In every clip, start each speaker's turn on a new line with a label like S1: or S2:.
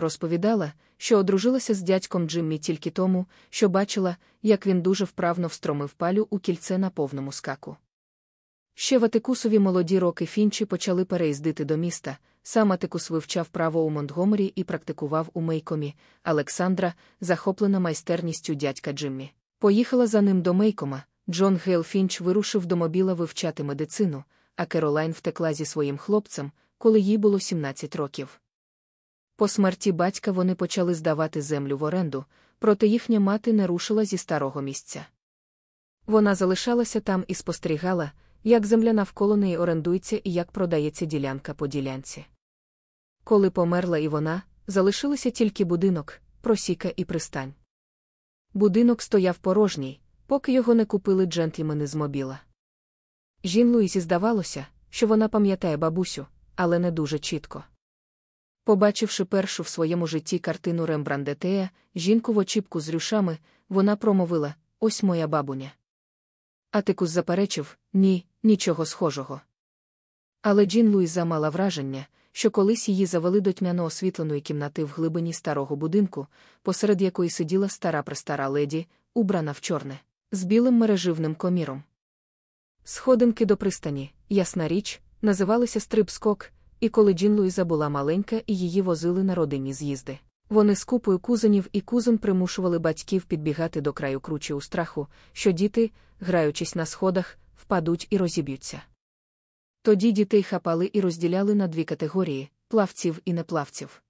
S1: розповідала, що одружилася з дядьком Джиммі тільки тому, що бачила, як він дуже вправно встромив палю у кільце на повному скаку. Ще в Атикусові молоді роки Фінчі почали переїздити до міста. Сам Атикус вивчав право у Монтгомері і практикував у Мейкомі. Олександра, захоплена майстерністю дядька Джиммі. Поїхала за ним до Мейкома. Джон Гейл Фінч вирушив до мобіла вивчати медицину, а Керолайн втекла зі своїм хлопцем, коли їй було 17 років. По смерті батька вони почали здавати землю в оренду, проте їхня мати не рушила зі старого місця. Вона залишалася там і спостерігала, як земля навколо неї орендується і як продається ділянка по ділянці. Коли померла і вона, залишилися тільки будинок, просіка і пристань. Будинок стояв порожній, поки його не купили джентльмени з мобіла. Жін Луїсі здавалося, що вона пам'ятає бабусю, але не дуже чітко. Побачивши першу в своєму житті картину Рембрандетея, жінку в очіпку з рюшами, вона промовила Ось моя бабуня. Атикус заперечив ні, нічого схожого. Але Джін Луїза мала враження, що колись її завели до тьмяно освітленої кімнати в глибині старого будинку, посеред якої сиділа стара престара леді, убрана в чорне, з білим мереживним коміром. Сходинки до пристані, ясна річ, називалися стрибскок, і коли Джін Луїза була маленька і її возили на родинні з'їзди. Вони з купою кузенів і кузен примушували батьків підбігати до краю кручі у страху, що діти, граючись на сходах, впадуть і розіб'ються. Тоді дітей хапали і розділяли на дві категорії плавців і неплавців.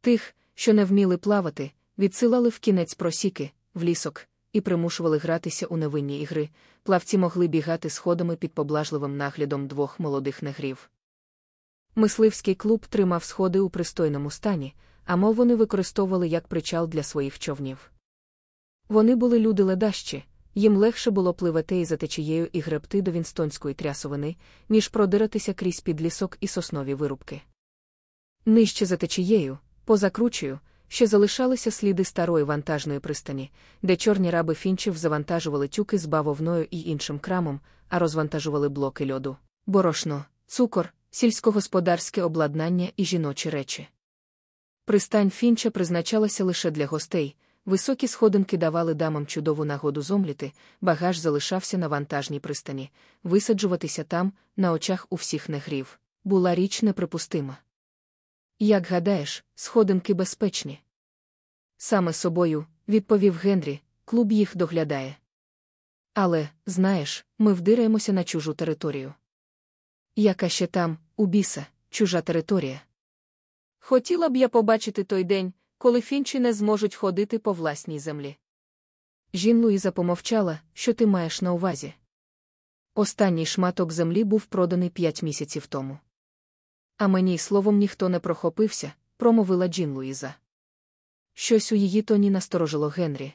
S1: Тих, що не вміли плавати, відсилали в кінець просіки, в лісок, і примушували гратися у невинні ігри. Плавці могли бігати сходами під поблажливим наглядом двох молодих негрів. Мисливський клуб тримав сходи у пристойному стані, а мов вони використовували як причал для своїх човнів. Вони були люди ледащі, їм легше було пливати і за течією і гребти до вінстонської трясовини, ніж продиратися крізь підлісок і соснові вирубки. Нижче за течією, поза кручею, ще залишалися сліди старої вантажної пристані, де чорні раби фінчів завантажували тюки з бавовною і іншим крамом, а розвантажували блоки льоду, борошно, цукор, сільськогосподарське обладнання і жіночі речі. Пристань фінча призначалася лише для гостей. Високі сходинки давали дамам чудову нагоду зомліти, багаж залишався на вантажній пристані, висаджуватися там, на очах у всіх негрів, була річ неприпустима. Як гадаєш, сходинки безпечні? Саме собою, відповів Генрі, клуб їх доглядає. Але, знаєш, ми вдираємося на чужу територію. Яка ще там, у біса, чужа територія? Хотіла б я побачити той день, коли фінчі не зможуть ходити по власній землі. Жін Луїза помовчала, що ти маєш на увазі. Останній шматок землі був проданий п'ять місяців тому. А мені й словом ніхто не прохопився, промовила Джін Луїза. Щось у її тоні насторожило Генрі.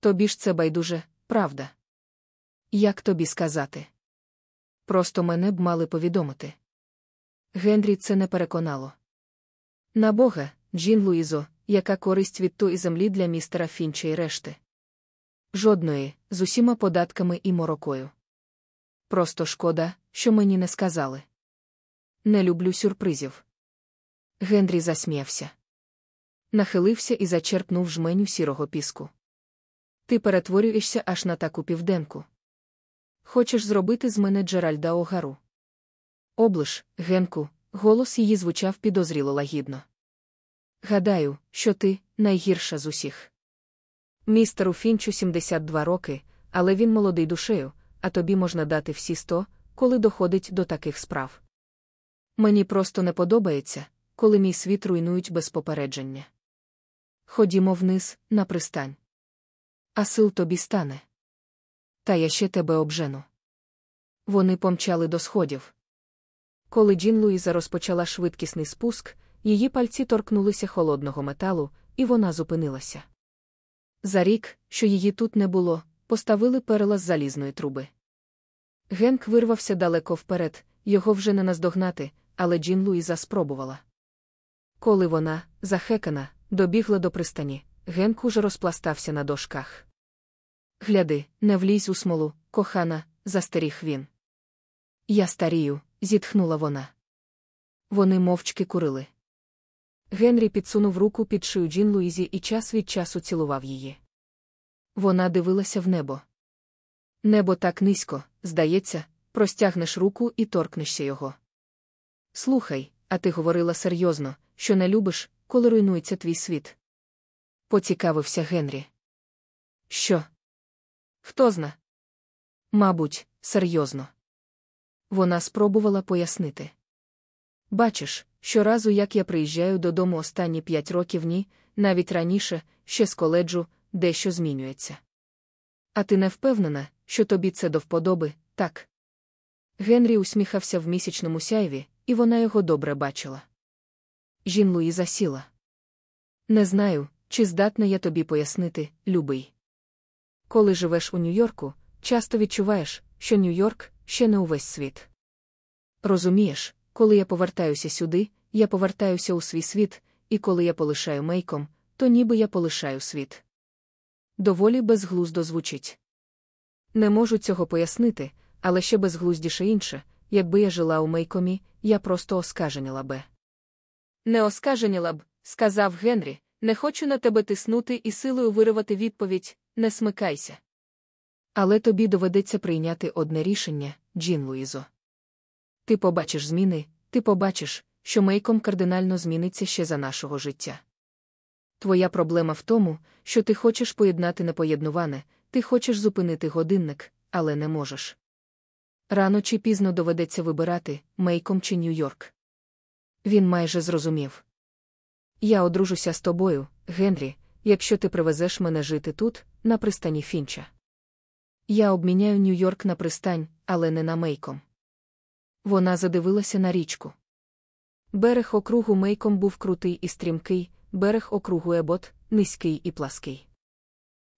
S1: Тобі ж це байдуже, правда? Як тобі сказати? Просто мене б мали повідомити. Генрі це не переконало. На Бога, Джін Луїзо, яка користь від тої землі для містера Фінча і решти? Жодної, з усіма податками і морокою. Просто шкода, що мені не сказали. Не люблю сюрпризів. Генрі засміявся. Нахилився і зачерпнув жменю сірого піску. Ти перетворюєшся аж на таку південку. Хочеш зробити з мене Джеральда Огару? Облиш, Генку, голос її звучав підозріло лагідно. Гадаю, що ти найгірша з усіх. Містеру Фінчу 72 роки, але він молодий душею, а тобі можна дати всі сто, коли доходить до таких справ. Мені просто не подобається, коли мій світ руйнують без попередження. Ходімо вниз, на пристань. А сил тобі стане. Та я ще тебе обжену. Вони помчали до сходів. Коли Джін Луїза розпочала швидкісний спуск, її пальці торкнулися холодного металу, і вона зупинилася. За рік, що її тут не було, поставили перела з залізної труби. Генк вирвався далеко вперед, його вже не наздогнати, але Джін Луїза спробувала. Коли вона, захекана, добігла до пристані, Генк уже розпластався на дошках. Гляди, не влізь у смолу, кохана, застеріг він. Я старію, зітхнула вона. Вони мовчки курили. Генрі підсунув руку під шию Джін Луїзі і час від часу цілував її. Вона дивилася в небо. Небо так низько, здається, простягнеш руку і торкнешся його. Слухай, а ти говорила серйозно, що не любиш, коли руйнується твій світ. Поцікавився Генрі. Що? Хто зна? Мабуть, серйозно. Вона спробувала пояснити. Бачиш, щоразу, як я приїжджаю додому останні п'ять років ні, навіть раніше, ще з коледжу, дещо змінюється. А ти не впевнена, що тобі це до вподоби, так? Генрі усміхався в місячному сяйві, і вона його добре бачила. Жін Луїза сіла. Не знаю, чи здатна я тобі пояснити, любий. Коли живеш у Нью-Йорку, часто відчуваєш, що Нью-Йорк ще не увесь світ. Розумієш, коли я повертаюся сюди, я повертаюся у свій світ, і коли я полишаю мейком, то ніби я полишаю світ. Доволі безглуздо звучить. Не можу цього пояснити, але ще безглуздіше інше, якби я жила у мейкомі, я просто оскаженіла би. Не оскаженіла б, сказав Генрі, не хочу на тебе тиснути і силою виривати відповідь не смикайся. Але тобі доведеться прийняти одне рішення, Джін Луїзо. Ти побачиш зміни, ти побачиш, що мейком кардинально зміниться ще за нашого життя. Твоя проблема в тому, що ти хочеш поєднати непоєднуване, ти хочеш зупинити годинник, але не можеш. Рано чи пізно доведеться вибирати, мейком чи Нью-Йорк. Він майже зрозумів. Я одружуся з тобою, Генрі, якщо ти привезеш мене жити тут, на пристані Фінча. Я обміняю Нью-Йорк на пристань, але не на мейком. Вона задивилася на річку. Берег округу мейком був крутий і стрімкий, берег округу Ебот низький і плаский.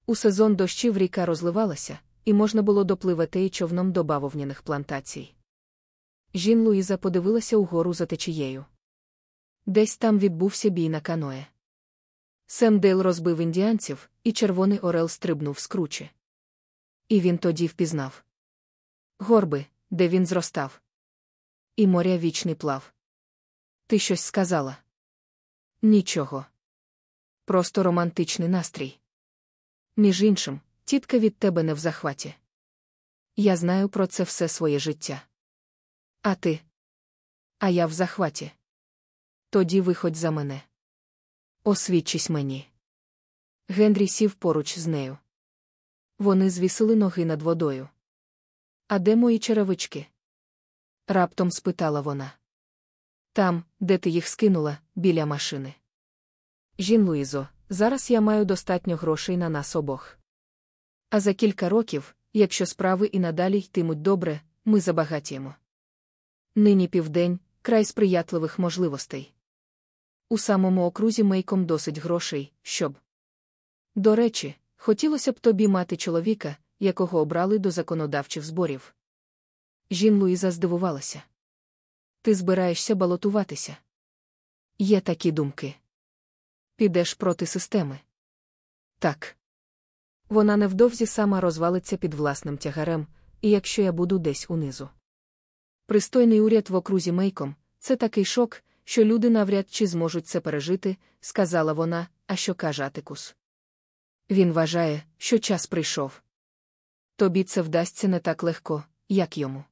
S1: У сезон дощів ріка розливалася, і можна було допливати й човном до бавовняних плантацій. Жін Луїза подивилася угору за течією. Десь там відбувся бій на каное. Семдейл розбив індіанців, і червоний орел стрибнув з кручі. І він тоді впізнав горби, де він зростав. І моря вічний плав. Ти щось сказала? Нічого. Просто романтичний настрій. Між іншим, тітка від тебе не в захваті. Я знаю про це все своє життя. А ти? А я в захваті. Тоді виходь за мене. Освідчись мені. Генрі сів поруч з нею. Вони звісили ноги над водою. А де мої черевички? раптом спитала вона. Там, де ти їх скинула, біля машини. Жін Луїзо, зараз я маю достатньо грошей на нас обох. А за кілька років, якщо справи і надалі йтимуть добре, ми забагатіємо. Нині південь край сприятливих можливостей. У самому окрузі мейком досить грошей, щоб. До речі, хотілося б тобі мати чоловіка, якого обрали до законодавчих зборів. Жін Луїза здивувалася. Ти збираєшся балотуватися? Є такі думки. Підеш проти системи. Так. Вона невдовзі сама розвалиться під власним тягарем, і якщо я буду десь унизу. Пристойний уряд в окрузі Мейком це такий шок, що люди навряд чи зможуть це пережити, сказала вона, а що каже Атикус. Він вважає, що час прийшов. Тобі це вдасться не так легко, як йому.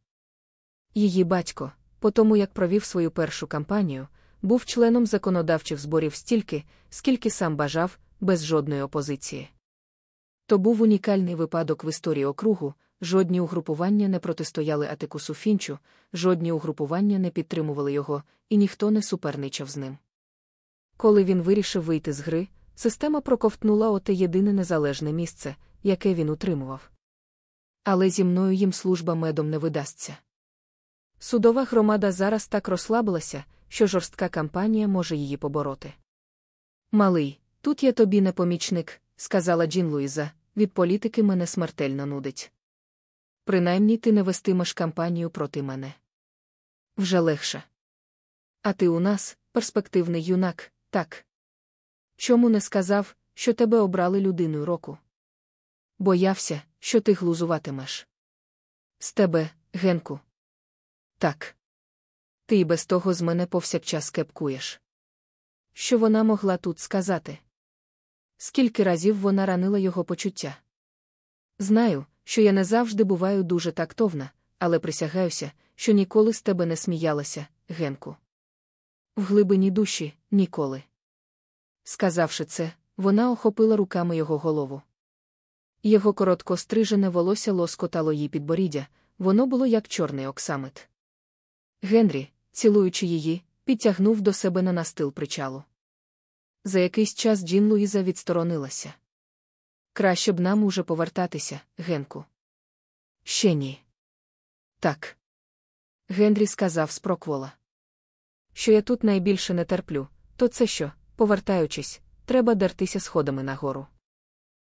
S1: Її батько, по тому як провів свою першу кампанію, був членом законодавчих зборів стільки, скільки сам бажав, без жодної опозиції. То був унікальний випадок в історії округу, жодні угрупування не протистояли Атикусу Фінчу, жодні угрупування не підтримували його, і ніхто не суперничав з ним. Коли він вирішив вийти з гри, система проковтнула оте єдине незалежне місце, яке він утримував. Але зі мною їм служба медом не видасться. Судова громада зараз так розслабилася, що жорстка кампанія може її побороти. Малий, тут я тобі не помічник, сказала Джін Луїза, від політики мене смертельно нудить. Принаймні ти не вестимеш кампанію проти мене. Вже легше. А ти у нас, перспективний юнак, так. Чому не сказав, що тебе обрали людиною року? Боявся, що ти глузуватимеш. З тебе, Генку. Так. Ти й без того з мене повсякчас кепкуєш. Що вона могла тут сказати? Скільки разів вона ранила його почуття? Знаю, що я не завжди буваю дуже тактовна, але присягаюся, що ніколи з тебе не сміялася, Генку. В глибині душі ніколи. Сказавши це, вона охопила руками його голову. Його коротко стрижене волосся лоскотало їй підборіддя, воно було як чорний оксамит. Генрі, цілуючи її, підтягнув до себе на настил причалу. За якийсь час Джін Луїза відсторонилася. Краще б нам уже повертатися, Генку. Ще ні. Так. Генрі сказав спроквола. Що я тут найбільше не терплю, то це що, повертаючись, треба дертися сходами нагору.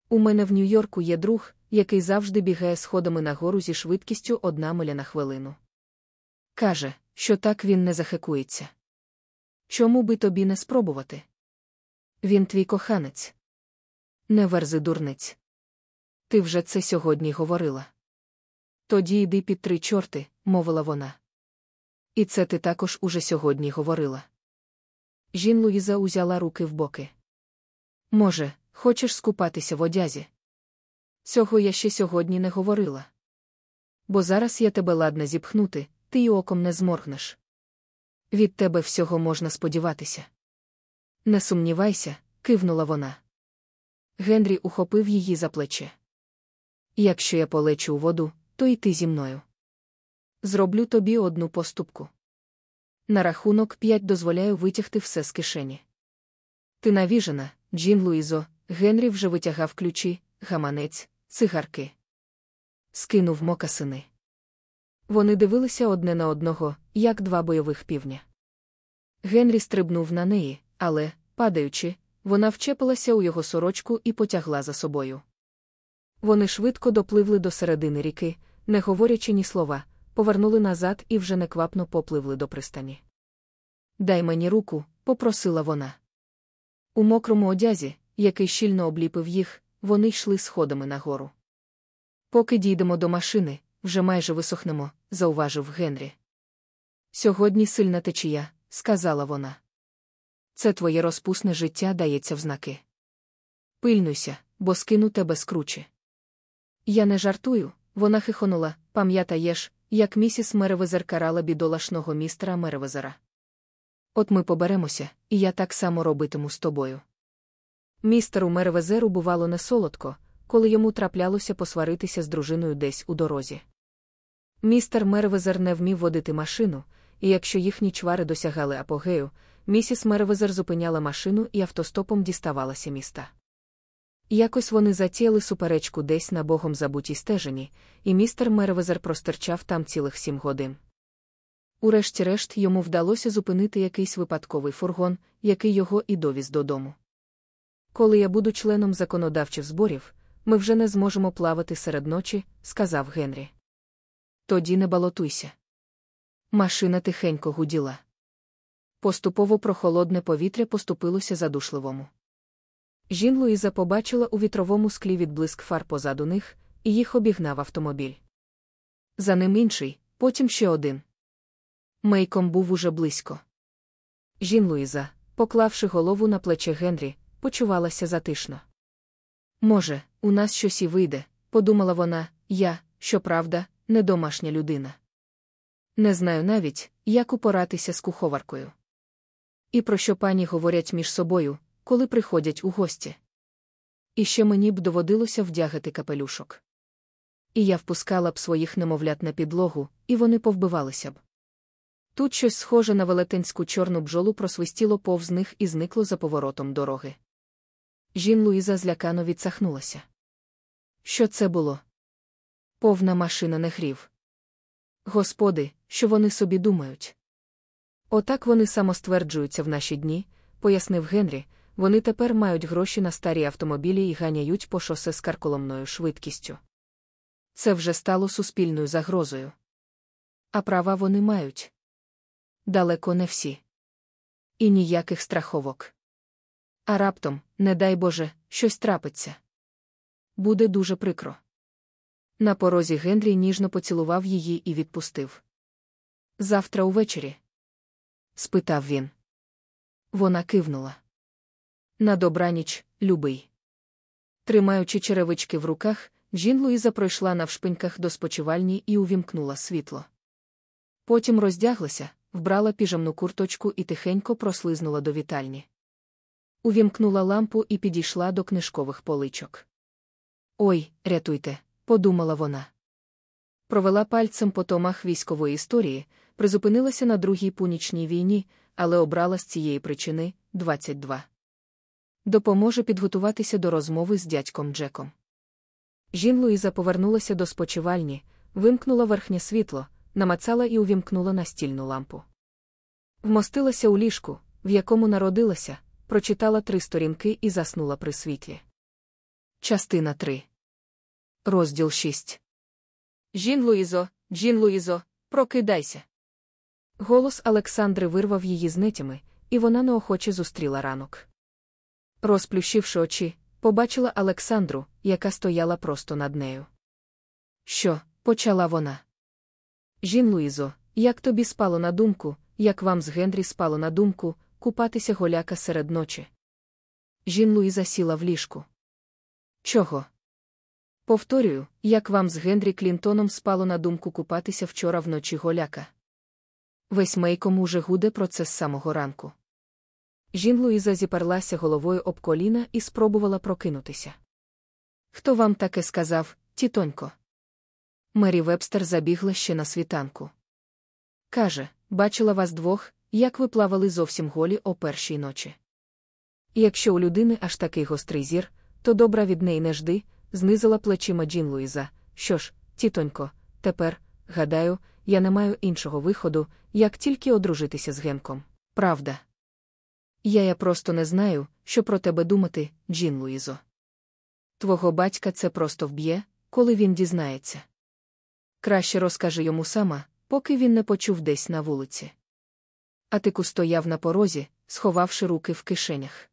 S1: У мене в Нью-Йорку є друг, який завжди бігає сходами нагору зі швидкістю одна миля на хвилину. Каже, що так він не захикується. Чому би тобі не спробувати? Він твій коханець. Не верзи дурниць. Ти вже це сьогодні говорила. Тоді йди під три чорти, мовила вона. І це ти також уже сьогодні говорила. Жін Луїза узяла руки в боки. Може, хочеш скупатися в одязі? Цього я ще сьогодні не говорила. Бо зараз я тебе ладна зіпхнути, ти й оком не зморгнеш. Від тебе всього можна сподіватися. Не сумнівайся, кивнула вона. Генрі ухопив її за плече. Якщо я полечу у воду, то й ти зі мною. Зроблю тобі одну поступку. На рахунок п'ять дозволяю витягти все з кишені. Ти навіжена, Джін Луїзо, Генрі вже витягав ключі, гаманець, цигарки. Скинув мокасини. Вони дивилися одне на одного, як два бойових півня. Генрі стрибнув на неї, але, падаючи, вона вчепилася у його сорочку і потягла за собою. Вони швидко допливли до середини ріки, не говорячи ні слова, повернули назад і вже неквапно попливли до пристані. Дай мені руку, попросила вона. У мокрому одязі, який щільно обліпив їх, вони йшли сходами нагору. Поки дійдемо до машини, вже майже висохнемо, зауважив Генрі. Сьогодні сильна течія, сказала вона. Це твоє розпусне життя дається в знаки. Пильнуйся, бо скину тебе скруче. Я не жартую, вона хихонула, пам'ятаєш, як місіс Меревезер карала бідолашного містера Меревезера. От ми поберемося, і я так само робитиму з тобою. Містеру Меревезеру бувало не солодко, коли йому траплялося посваритися з дружиною десь у дорозі. Містер Меревезер не вмів водити машину, і якщо їхні чвари досягали апогею, місіс Меревезер зупиняла машину і автостопом діставалася міста. Якось вони затіяли суперечку десь на богом забутій стежині, і містер Меревезер простерчав там цілих сім годин. Урешті-решт йому вдалося зупинити якийсь випадковий фургон, який його і довіз додому. Коли я буду членом законодавчих зборів, ми вже не зможемо плавати серед ночі, сказав Генрі. Тоді не балотуйся. Машина тихенько гуділа. Поступово прохолодне повітря поступилося задушливому. Жін Луїза побачила у вітровому склі відблиск фар позаду них, і їх обігнав автомобіль. За ним інший, потім ще один. Мейком був уже близько. Жін Луїза, поклавши голову на плече Генрі, почувалася затишно. Може, у нас щось і вийде, подумала вона, я, щоправда, не домашня людина. Не знаю навіть, як упоратися з куховаркою. І про що пані говорять між собою, коли приходять у гості. І ще мені б доводилося вдягати капелюшок. І я впускала б своїх немовлят на підлогу, і вони повбивалися б. Тут щось схоже на велетенську чорну бджолу просвистіло повз них і зникло за поворотом дороги. Жін Луїза злякано відсахнулася. Що це було? Повна машина не грів. Господи, що вони собі думають? Отак вони самостверджуються в наші дні, пояснив Генрі, вони тепер мають гроші на старі автомобілі і ганяють по шосе з карколомною швидкістю. Це вже стало суспільною загрозою. А права вони мають. Далеко не всі. І ніяких страховок. А раптом, не дай Боже, щось трапиться. Буде дуже прикро. На порозі Генрі ніжно поцілував її і відпустив. Завтра увечері? Спитав він. Вона кивнула. На добраніч, любий. Тримаючи черевички в руках, Джін Луїза пройшла навшпиньках до спочивальні і увімкнула світло. Потім роздяглася, вбрала піжамну курточку і тихенько прослизнула до вітальні. Увімкнула лампу і підійшла до книжкових поличок. Ой, рятуйте, подумала вона. Провела пальцем по томах військової історії, призупинилася на другій пунічній війні, але обрала з цієї причини 22. Допоможе підготуватися до розмови з дядьком Джеком. Жін Луїза повернулася до спочивальні, вимкнула верхнє світло, намацала і увімкнула настільну лампу. Вмостилася у ліжку, в якому народилася, прочитала три сторінки і заснула при світлі. Частина 3. Розділ 6. Жін Луїзо, Джін Луїзо, прокидайся. Голос Олександри вирвав її з нетями, і вона неохоче зустріла ранок. Розплющивши очі, побачила Олександру, яка стояла просто над нею. Що, почала вона? Жін Луїзо, як тобі спало на думку, як вам з Генрі спало на думку, купатися голяка серед ночі? Жін Луїза сіла в ліжку. Чого? Повторюю, як вам з Генрі Клінтоном спало на думку купатися вчора вночі голяка. Весь мейком уже гуде про це з самого ранку. Жін Луїза зіперлася головою об коліна і спробувала прокинутися. Хто вам таке сказав, тітонько? Мері Вебстер забігла ще на світанку. Каже, бачила вас двох, як ви плавали зовсім голі о першій ночі. якщо у людини аж такий гострий зір, то добра від неї не жди, знизила плечима Джін Луїза. Що ж, тітонько, тепер, гадаю, я не маю іншого виходу, як тільки одружитися з Генком. Правда. Я я просто не знаю, що про тебе думати, Джін Луїзо. Твого батька це просто вб'є, коли він дізнається. Краще розкажи йому сама, поки він не почув десь на вулиці. Атику стояв на порозі, сховавши руки в кишенях.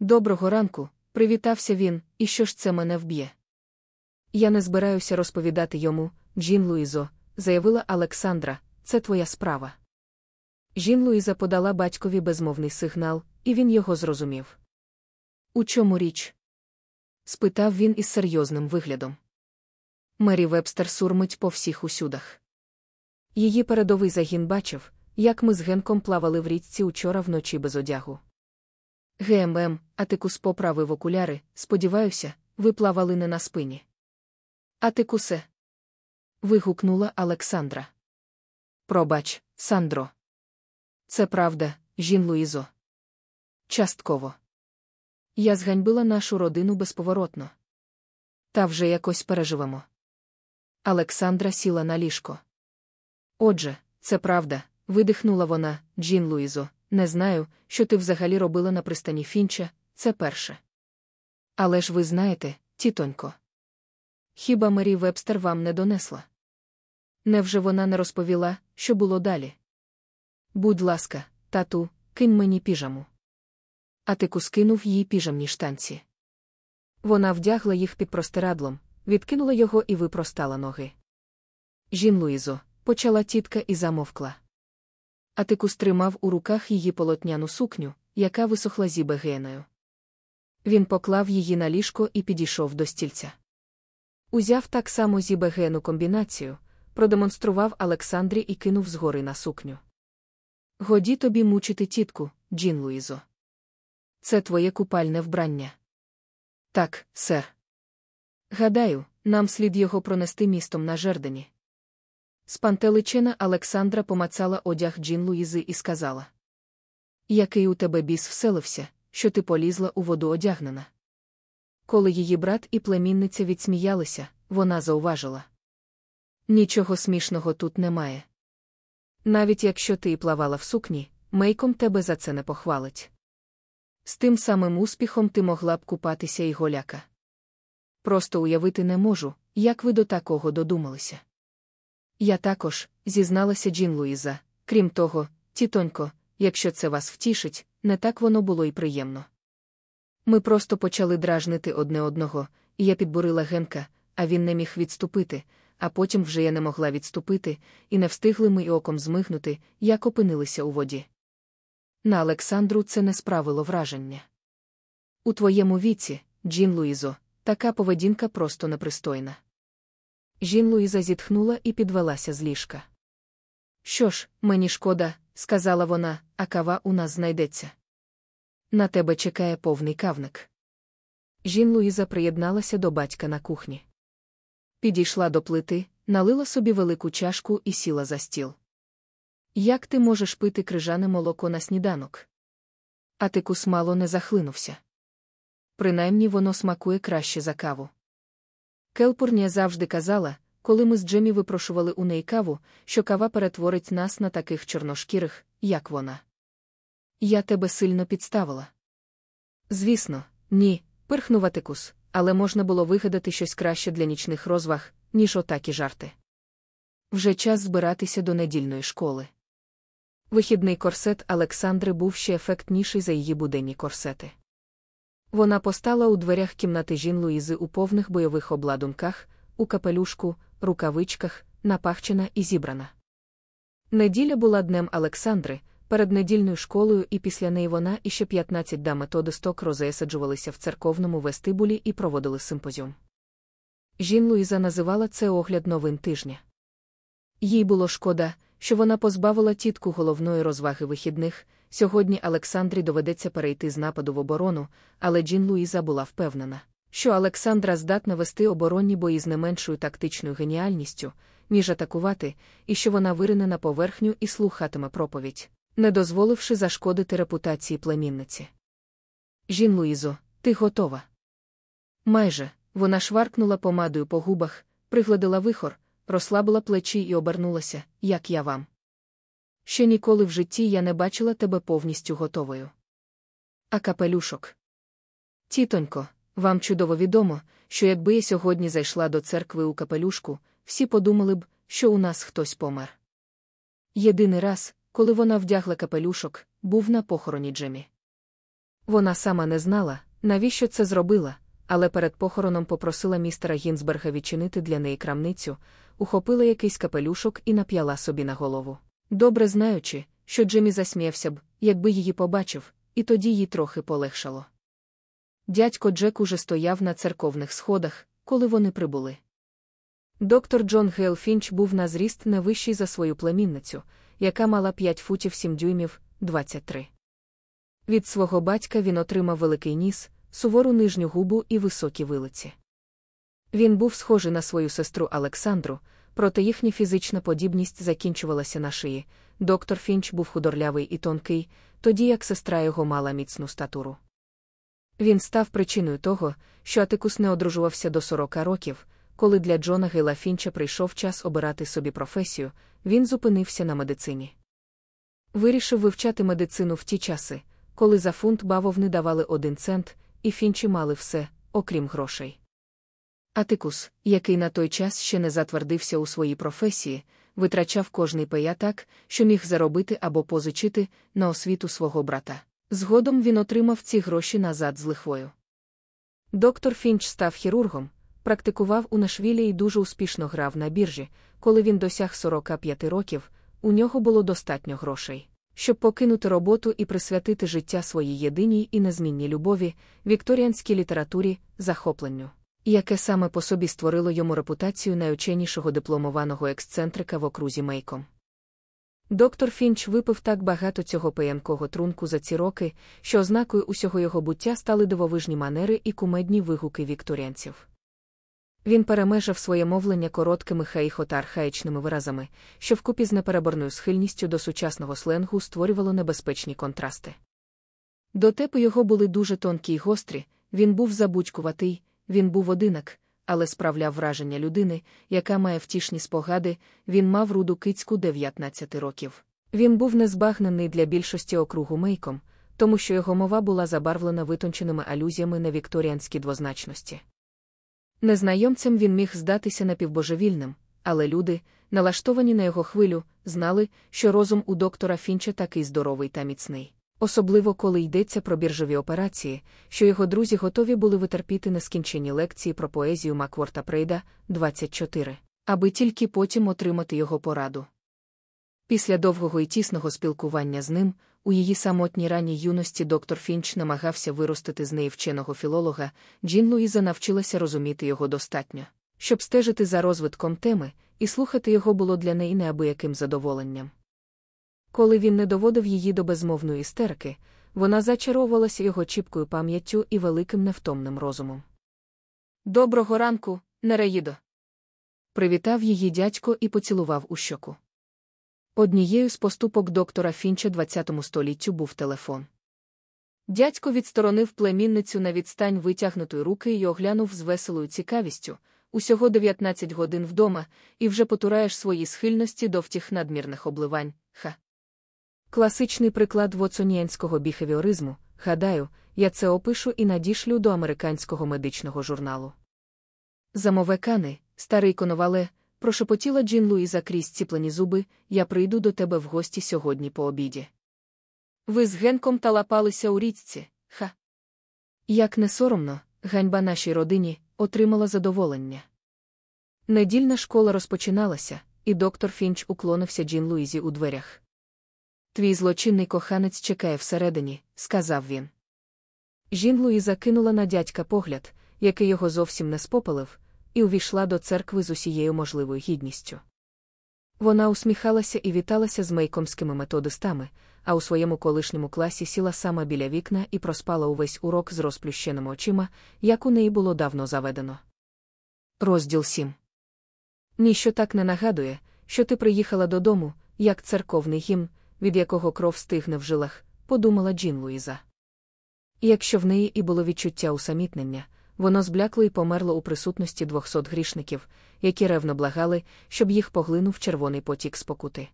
S1: Доброго ранку, привітався він, і що ж це мене вб'є? Я не збираюся розповідати йому, Джін Луїзо, заявила Олександра, це твоя справа. Жін Луїза подала батькові безмовний сигнал, і він його зрозумів. У чому річ? спитав він із серйозним виглядом. Мері Вебстер сурмить по всіх усюдах. Її передовий загін бачив, як ми з Генком плавали в річці учора вночі без одягу. ГММ, Атикус поправив окуляри, сподіваюся, ви плавали не на спині. Атикусе. Вигукнула Олександра. Пробач, Сандро. Це правда, жін Луїзо. Частково. Я зганьбила нашу родину безповоротно. Та вже якось переживемо. Олександра сіла на ліжко. Отже, це правда, видихнула вона, Джін Луїзо, не знаю, що ти взагалі робила на пристані Фінча, це перше. Але ж ви знаєте, тітонько. Хіба Мері Вебстер вам не донесла? Невже вона не розповіла, що було далі? Будь ласка, тату, кинь мені піжаму. Атику скинув їй піжамні штанці. Вона вдягла їх під простирадлом, відкинула його і випростала ноги. Жін Луїзо, почала тітка і замовкла. Атикус тримав у руках її полотняну сукню, яка висохла зібегеною. Він поклав її на ліжко і підійшов до стільця. Узяв так само зібегену комбінацію, продемонстрував Олександрі і кинув згори на сукню. Годі тобі мучити тітку, Джін Луїзо. Це твоє купальне вбрання. Так, сер. Гадаю, нам слід його пронести містом на жердені. Спантеличена Олександра помацала одяг Джін Луїзи і сказала: Який у тебе біс вселився, що ти полізла у воду одягнена? Коли її брат і племінниця відсміялися, вона зауважила: Нічого смішного тут немає. Навіть якщо ти і плавала в сукні, мейком тебе за це не похвалить. З тим самим успіхом ти могла б купатися і голяка. Просто уявити не можу, як ви до такого додумалися. Я також, зізналася Джін Луїза, крім того, тітонько, якщо це вас втішить, не так воно було й приємно. Ми просто почали дражнити одне одного, і я підбурила Генка, а він не міг відступити, а потім вже я не могла відступити, і не встигли ми й оком змигнути, як опинилися у воді. На Олександру це не справило враження. У твоєму віці, Джін Луїзо, така поведінка просто непристойна. Жін Луїза зітхнула і підвелася з ліжка. Що ж, мені шкода, сказала вона, а кава у нас знайдеться. На тебе чекає повний кавник. Жін Луїза приєдналася до батька на кухні. Підійшла до плити, налила собі велику чашку і сіла за стіл. Як ти можеш пити крижане молоко на сніданок? Атикус мало не захлинувся. Принаймні воно смакує краще за каву. Келпурня завжди казала, коли ми з Джемі випрошували у неї каву, що кава перетворить нас на таких чорношкірих, як вона. Я тебе сильно підставила. Звісно, ні, пирхнув Атикус, але можна було вигадати щось краще для нічних розваг, ніж отакі жарти. Вже час збиратися до недільної школи. Вихідний корсет Олександри був ще ефектніший за її буденні корсети. Вона постала у дверях кімнати жін Луїзи у повних бойових обладунках, у капелюшку, рукавичках, напахчена і зібрана. Неділя була днем Олександри, перед недільною школою, і після неї вона і ще 15 дам методисток розесаджувалися в церковному вестибулі і проводили симпозіум. Жін Луїза називала це огляд новин тижня. Їй було шкода, що вона позбавила тітку головної розваги вихідних. Сьогодні Олександрі доведеться перейти з нападу в оборону, але Джін Луїза була впевнена, що Олександра здатна вести оборонні бої з не меншою тактичною геніальністю, ніж атакувати, і що вона вирине на поверхню і слухатиме проповідь, не дозволивши зашкодити репутації племінниці. Жін Луїзо, ти готова? Майже вона шваркнула помадою по губах, пригладила вихор, розслабила плечі і обернулася, як я вам. Ще ніколи в житті я не бачила тебе повністю готовою. А капелюшок. Тітонько, вам чудово відомо, що якби я сьогодні зайшла до церкви у капелюшку, всі подумали б, що у нас хтось помер. Єдиний раз, коли вона вдягла капелюшок, був на похороні Джемі. Вона сама не знала, навіщо це зробила, але перед похороном попросила містера Гінзберга відчинити для неї крамницю, ухопила якийсь капелюшок і нап'яла собі на голову. Добре знаючи, що Джемі засміявся б, якби її побачив, і тоді їй трохи полегшало. Дядько Джек уже стояв на церковних сходах, коли вони прибули. Доктор Джон Гейл Фінч був на зріст не вищий за свою племінницю, яка мала 5 футів 7 дюймів 23. Від свого батька він отримав великий ніс, сувору нижню губу і високі вилиці. Він був схожий на свою сестру Олександру, проте їхня фізична подібність закінчувалася на шиї. Доктор Фінч був худорлявий і тонкий, тоді як сестра його мала міцну статуру. Він став причиною того, що Атикус не одружувався до 40 років, коли для Джона Гейла Фінча прийшов час обирати собі професію, він зупинився на медицині. Вирішив вивчати медицину в ті часи, коли за фунт бавовни давали один цент, і фінчі мали все, окрім грошей. Атикус, який на той час ще не затвердився у своїй професії, витрачав кожний пея так, що міг заробити або позичити на освіту свого брата. Згодом він отримав ці гроші назад з лихвою. Доктор Фінч став хірургом, практикував у Нашвілі і дуже успішно грав на біржі. Коли він досяг 45 років, у нього було достатньо грошей. Щоб покинути роботу і присвятити життя своїй єдиній і незмінній любові, вікторіанській літературі, захопленню яке саме по собі створило йому репутацію найученішого дипломованого ексцентрика в окрузі Мейком. Доктор Фінч випив так багато цього пиянкого трунку за ці роки, що ознакою усього його буття стали дивовижні манери і кумедні вигуки вікторіанців. Він перемежав своє мовлення короткими хаїхо та виразами, що вкупі з непереборною схильністю до сучасного сленгу створювало небезпечні контрасти. Дотепи його були дуже тонкі й гострі, він був забудькуватий, він був одинак, але справляв враження людини, яка має втішні спогади, він мав руду кицьку 19 років. Він був незбагнений для більшості округу мейком, тому що його мова була забарвлена витонченими алюзіями на вікторіанські двозначності. Незнайомцям він міг здатися напівбожевільним, але люди, налаштовані на його хвилю, знали, що розум у доктора Фінча такий здоровий та міцний особливо коли йдеться про біржові операції, що його друзі готові були витерпіти нескінчені лекції про поезію Макворта Прейда 24, аби тільки потім отримати його пораду. Після довгого і тісного спілкування з ним, у її самотній ранній юності доктор Фінч намагався виростити з неї вченого філолога, Джін Луїза навчилася розуміти його достатньо, щоб стежити за розвитком теми, і слухати його було для неї неабияким задоволенням. Коли він не доводив її до безмовної істерики, вона зачаровувалася його чіпкою пам'яттю і великим невтомним розумом. Доброго ранку, Нереїдо. Привітав її дядько і поцілував у щоку. Однією з поступок доктора Фінча ХХ століттю був телефон. Дядько відсторонив племінницю на відстань витягнутої руки і оглянув з веселою цікавістю усього 19 годин вдома, і вже потураєш свої схильності до втіх надмірних обливань. Ха. Класичний приклад воцоніянського біхевіоризму, гадаю, я це опишу і надішлю до американського медичного журналу. Замове кани, старий коновале, прошепотіла Джін Луїза крізь ціплені зуби, я прийду до тебе в гості сьогодні по обіді. Ви з Генком талапалися у річці, ха. Як не соромно, ганьба нашій родині отримала задоволення. Недільна школа розпочиналася, і доктор Фінч уклонився Джін Луїзі у дверях. Твій злочинний коханець чекає всередині, сказав він. Жін Луїза кинула на дядька погляд, який його зовсім не спопалив, і увійшла до церкви з усією можливою гідністю. Вона усміхалася і віталася з мейкомськими методистами, а у своєму колишньому класі сіла сама біля вікна і проспала увесь урок з розплющеними очима, як у неї було давно заведено. Розділ 7 Ніщо так не нагадує, що ти приїхала додому, як церковний гімн, від якого кров стигне в жилах, подумала Джін Луїза. Якщо в неї і було відчуття усамітнення, воно зблякло і померло у присутності двохсот грішників, які ревно благали, щоб їх поглинув червоний потік спокути.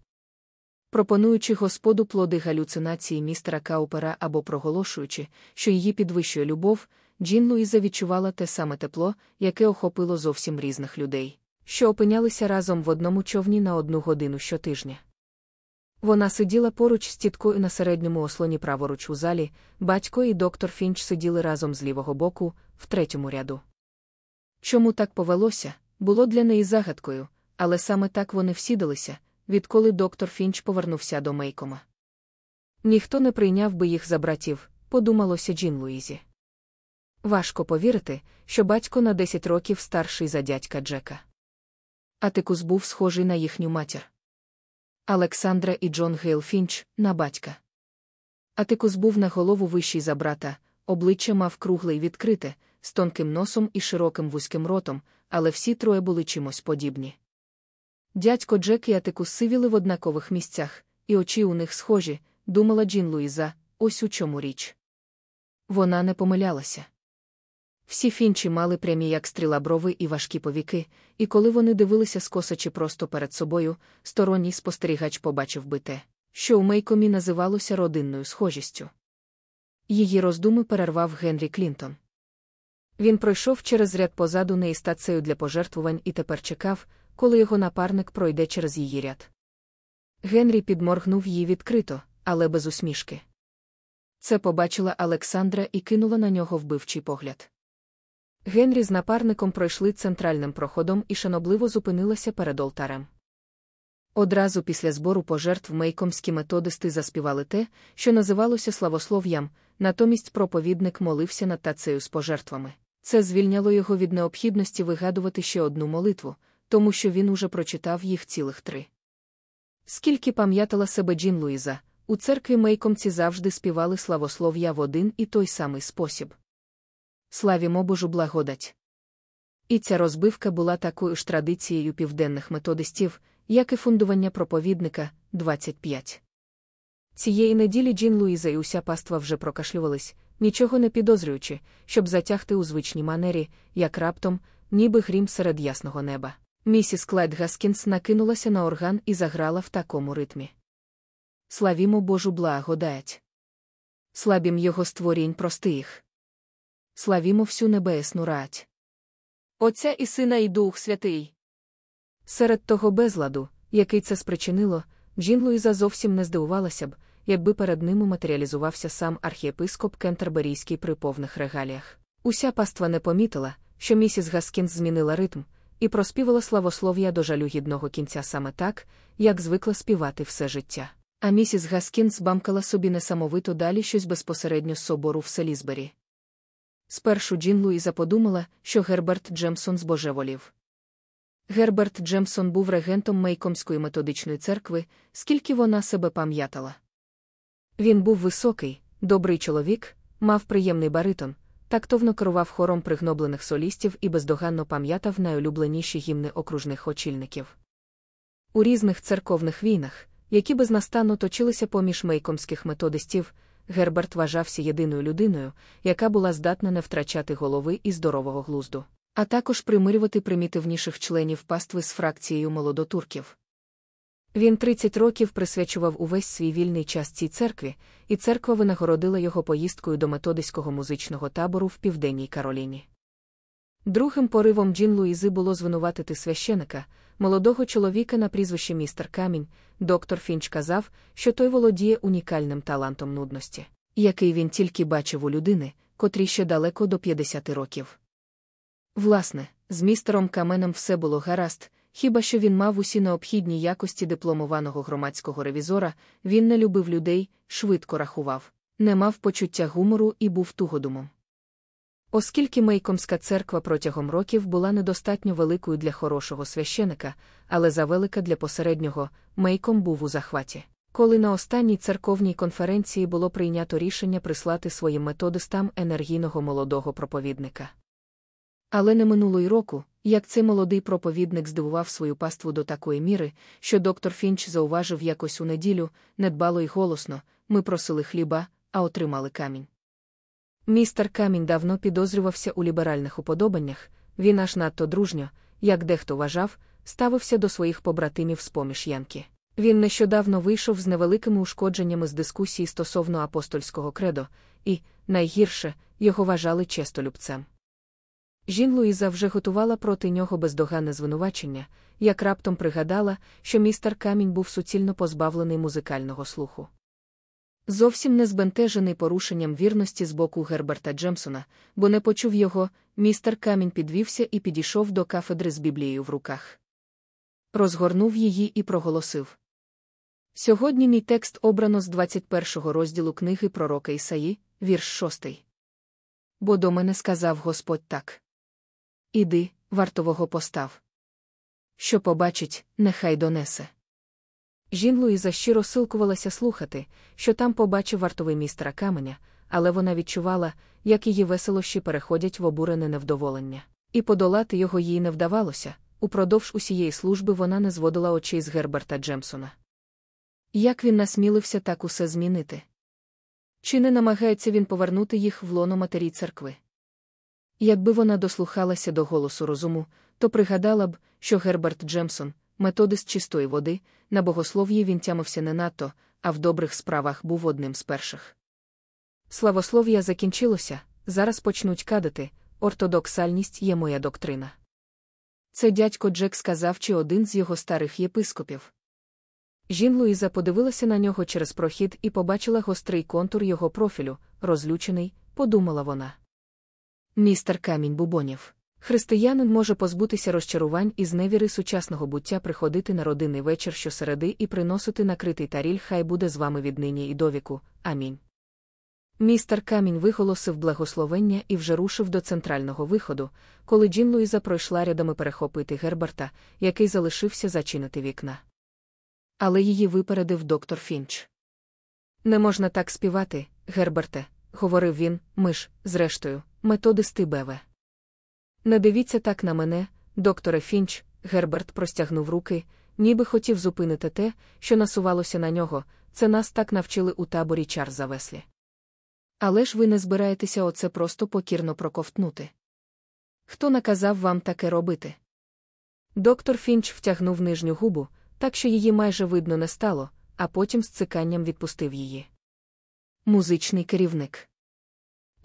S1: Пропонуючи господу плоди галюцинації містера Каупера або проголошуючи, що її підвищує любов, Джін Луїза відчувала те саме тепло, яке охопило зовсім різних людей, що опинялися разом в одному човні на одну годину щотижня. Вона сиділа поруч з тіткою на середньому ослоні праворуч у залі, батько і доктор Фінч сиділи разом з лівого боку, в третьому ряду. Чому так повелося, було для неї загадкою, але саме так вони всідалися, відколи доктор Фінч повернувся до Мейкома. Ніхто не прийняв би їх за братів, подумалося Джін Луїзі. Важко повірити, що батько на 10 років старший за дядька Джека. Атикус був схожий на їхню матір. Олександра і Джон Гейл Фінч на батька. Атикус був на голову вищий за брата, обличчя мав кругле й відкрите, з тонким носом і широким вузьким ротом, але всі троє були чимось подібні. Дядько Джек і Атикус сивіли в однакових місцях, і очі у них схожі, думала Джін Луїза, ось у чому річ. Вона не помилялася. Всі фінчі мали прямі як стріла брови і важкі повіки, і коли вони дивилися скосачи просто перед собою, сторонній спостерігач побачив би те, що у Мейкомі називалося родинною схожістю. Її роздуми перервав Генрі Клінтон. Він пройшов через ряд позаду неї стацею для пожертвувань і тепер чекав, коли його напарник пройде через її ряд. Генрі підморгнув її відкрито, але без усмішки. Це побачила Олександра і кинула на нього вбивчий погляд. Генрі з напарником пройшли центральним проходом і шанобливо зупинилася перед олтарем. Одразу після збору пожертв мейкомські методисти заспівали те, що називалося славослов'ям, натомість проповідник молився над тацею з пожертвами. Це звільняло його від необхідності вигадувати ще одну молитву, тому що він уже прочитав їх цілих три. Скільки пам'ятала себе Джін Луїза, у церкві мейкомці завжди співали славослов'я в один і той самий спосіб. Славімо Божу благодать. І ця розбивка була такою ж традицією південних методистів, як і фундування проповідника 25. Цієї неділі Джін Луїза і уся паства вже прокашлювались, нічого не підозрюючи, щоб затягти у звичній манері, як раптом, ніби грім серед ясного неба. Місіс Клайд Гаскінс накинулася на орган і заграла в такому ритмі. Славімо Божу благодать. Славім його створінь простих. Славімо всю небесну рать. Отця і сина і Дух Святий. Серед того безладу, який це спричинило, Джін Луїза зовсім не здивувалася б, якби перед ними матеріалізувався сам архієпископ Кентерберійський при повних регаліях. Уся паства не помітила, що місіс Гаскінс змінила ритм і проспівала славослов'я до жалюгідного кінця саме так, як звикла співати все життя. А місіс Гаскінс бамкала собі несамовито далі щось безпосередньо з собору в Селізбері. Спершу Джін Луїза подумала, що Герберт Джемсон збожеволів. Герберт Джемсон був регентом Мейкомської методистської церкви, скільки вона себе пам'ятала. Він був високий, добрий чоловік, мав приємний баритон, тактовно керував хором пригноблених солістів і бездоганно пам'ятав найулюбленіші гімни окружних очільників. У різних церковних війнах, які безнастанно точилися поміж мейкомських методистів, Герберт вважався єдиною людиною, яка була здатна не втрачати голови і здорового глузду, а також примирювати примітивніших членів пастви з фракцією молодотурків. Він 30 років присвячував увесь свій вільний час цій церкві, і церква винагородила його поїздкою до методиського музичного табору в Південній Кароліні. Другим поривом Джін Луїзи було звинуватити священика, молодого чоловіка на прізвище містер Камінь. Доктор Фінч казав, що той володіє унікальним талантом нудності, який він тільки бачив у людини, котрій ще далеко до 50 років. Власне, з містером Каменом все було гаразд, хіба що він мав усі необхідні якості дипломованого громадського ревізора, він не любив людей, швидко рахував, не мав почуття гумору і був тугодумом. Оскільки Мейкомська церква протягом років була недостатньо великою для хорошого священика, але завелика для посереднього, Мейком був у захваті. Коли на останній церковній конференції було прийнято рішення прислати своїм методистам енергійного молодого проповідника. Але не минуло й року, як цей молодий проповідник здивував свою паству до такої міри, що доктор Фінч зауважив якось у неділю, недбало й голосно ми просили хліба, а отримали камінь. Містер Камінь давно підозрювався у ліберальних уподобаннях, він аж надто дружньо, як дехто вважав, ставився до своїх побратимів з поміж Янки. Він нещодавно вийшов з невеликими ушкодженнями з дискусії стосовно апостольського кредо, і, найгірше, його вважали честолюбцем. Жін Луїза вже готувала проти нього бездоганне звинувачення, як раптом пригадала, що містер Камінь був суцільно позбавлений музикального слуху. Зовсім не збентежений порушенням вірності з боку Герберта Джемсона, бо не почув його, містер Камінь підвівся і підійшов до кафедри з Біблією в руках. Розгорнув її і проголосив. Сьогодні мій текст обрано з 21-го розділу книги пророка Ісаї, вірш 6. Бо до мене сказав Господь так. Іди, вартового постав. Що побачить, нехай донесе. Жін Луїза щиро силкувалася слухати, що там побачив вартовий містера каменя, але вона відчувала, як її веселощі переходять в обурене невдоволення. І подолати його їй не вдавалося, упродовж усієї служби вона не зводила очей з Герберта Джемсона. Як він насмілився так усе змінити? Чи не намагається він повернути їх в лоно матері церкви? Якби вона дослухалася до голосу розуму, то пригадала б, що Герберт Джемсон, методист чистої води, на богослов'ї він тямився не надто, а в добрих справах був одним з перших. Славослов'я закінчилося, зараз почнуть кадати, ортодоксальність є моя доктрина. Це дядько Джек сказав чи один з його старих єпископів. Жін Луїза подивилася на нього через прохід і побачила гострий контур його профілю, розлючений, подумала вона. Містер Камінь Бубонів. Християнин може позбутися розчарувань і зневіри сучасного буття приходити на родинний вечір щосереди і приносити накритий таріль, хай буде з вами віднині і довіку. Амінь. Містер Камінь виголосив благословення і вже рушив до центрального виходу, коли Джін Луїза пройшла рядами перехопити Герберта, який залишився зачинити вікна. Але її випередив доктор Фінч. Не можна так співати, Герберте, говорив він, ми ж, зрештою, методисти Беве. Не дивіться так на мене, докторе Фінч, Герберт простягнув руки, ніби хотів зупинити те, що насувалося на нього, це нас так навчили у таборі Чарза Веслі. Але ж ви не збираєтеся оце просто покірно проковтнути. Хто наказав вам таке робити? Доктор Фінч втягнув нижню губу, так що її майже видно не стало, а потім з циканням відпустив її. Музичний керівник.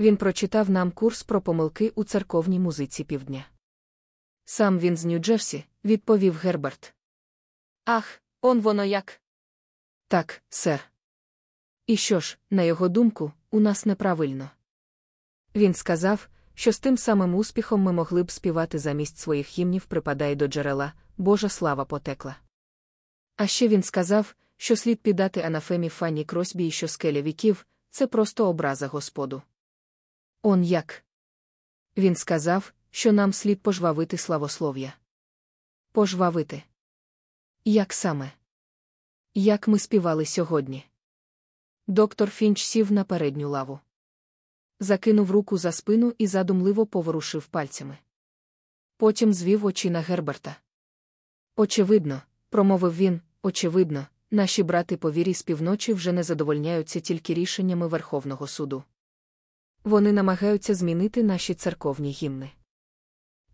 S1: Він прочитав нам курс про помилки у церковній музиці півдня. Сам він з Нью-Джерсі, відповів Герберт. Ах, он воно як. Так, сер. І що ж, на його думку, у нас неправильно. Він сказав, що з тим самим успіхом ми могли б співати замість своїх гімнів припадай до джерела, Божа слава потекла. А ще він сказав, що слід піддати анафемі Фанні Кросбі і що скеля віків, це просто образа Господу. Он як? Він сказав, що нам слід пожвавити славослов'я. Пожвавити. Як саме? Як ми співали сьогодні? Доктор Фінч сів на передню лаву. Закинув руку за спину і задумливо поворушив пальцями. Потім звів очі на Герберта. Очевидно, промовив він, очевидно, наші брати по вірі з півночі вже не задовольняються тільки рішеннями Верховного суду. Вони намагаються змінити наші церковні гімни.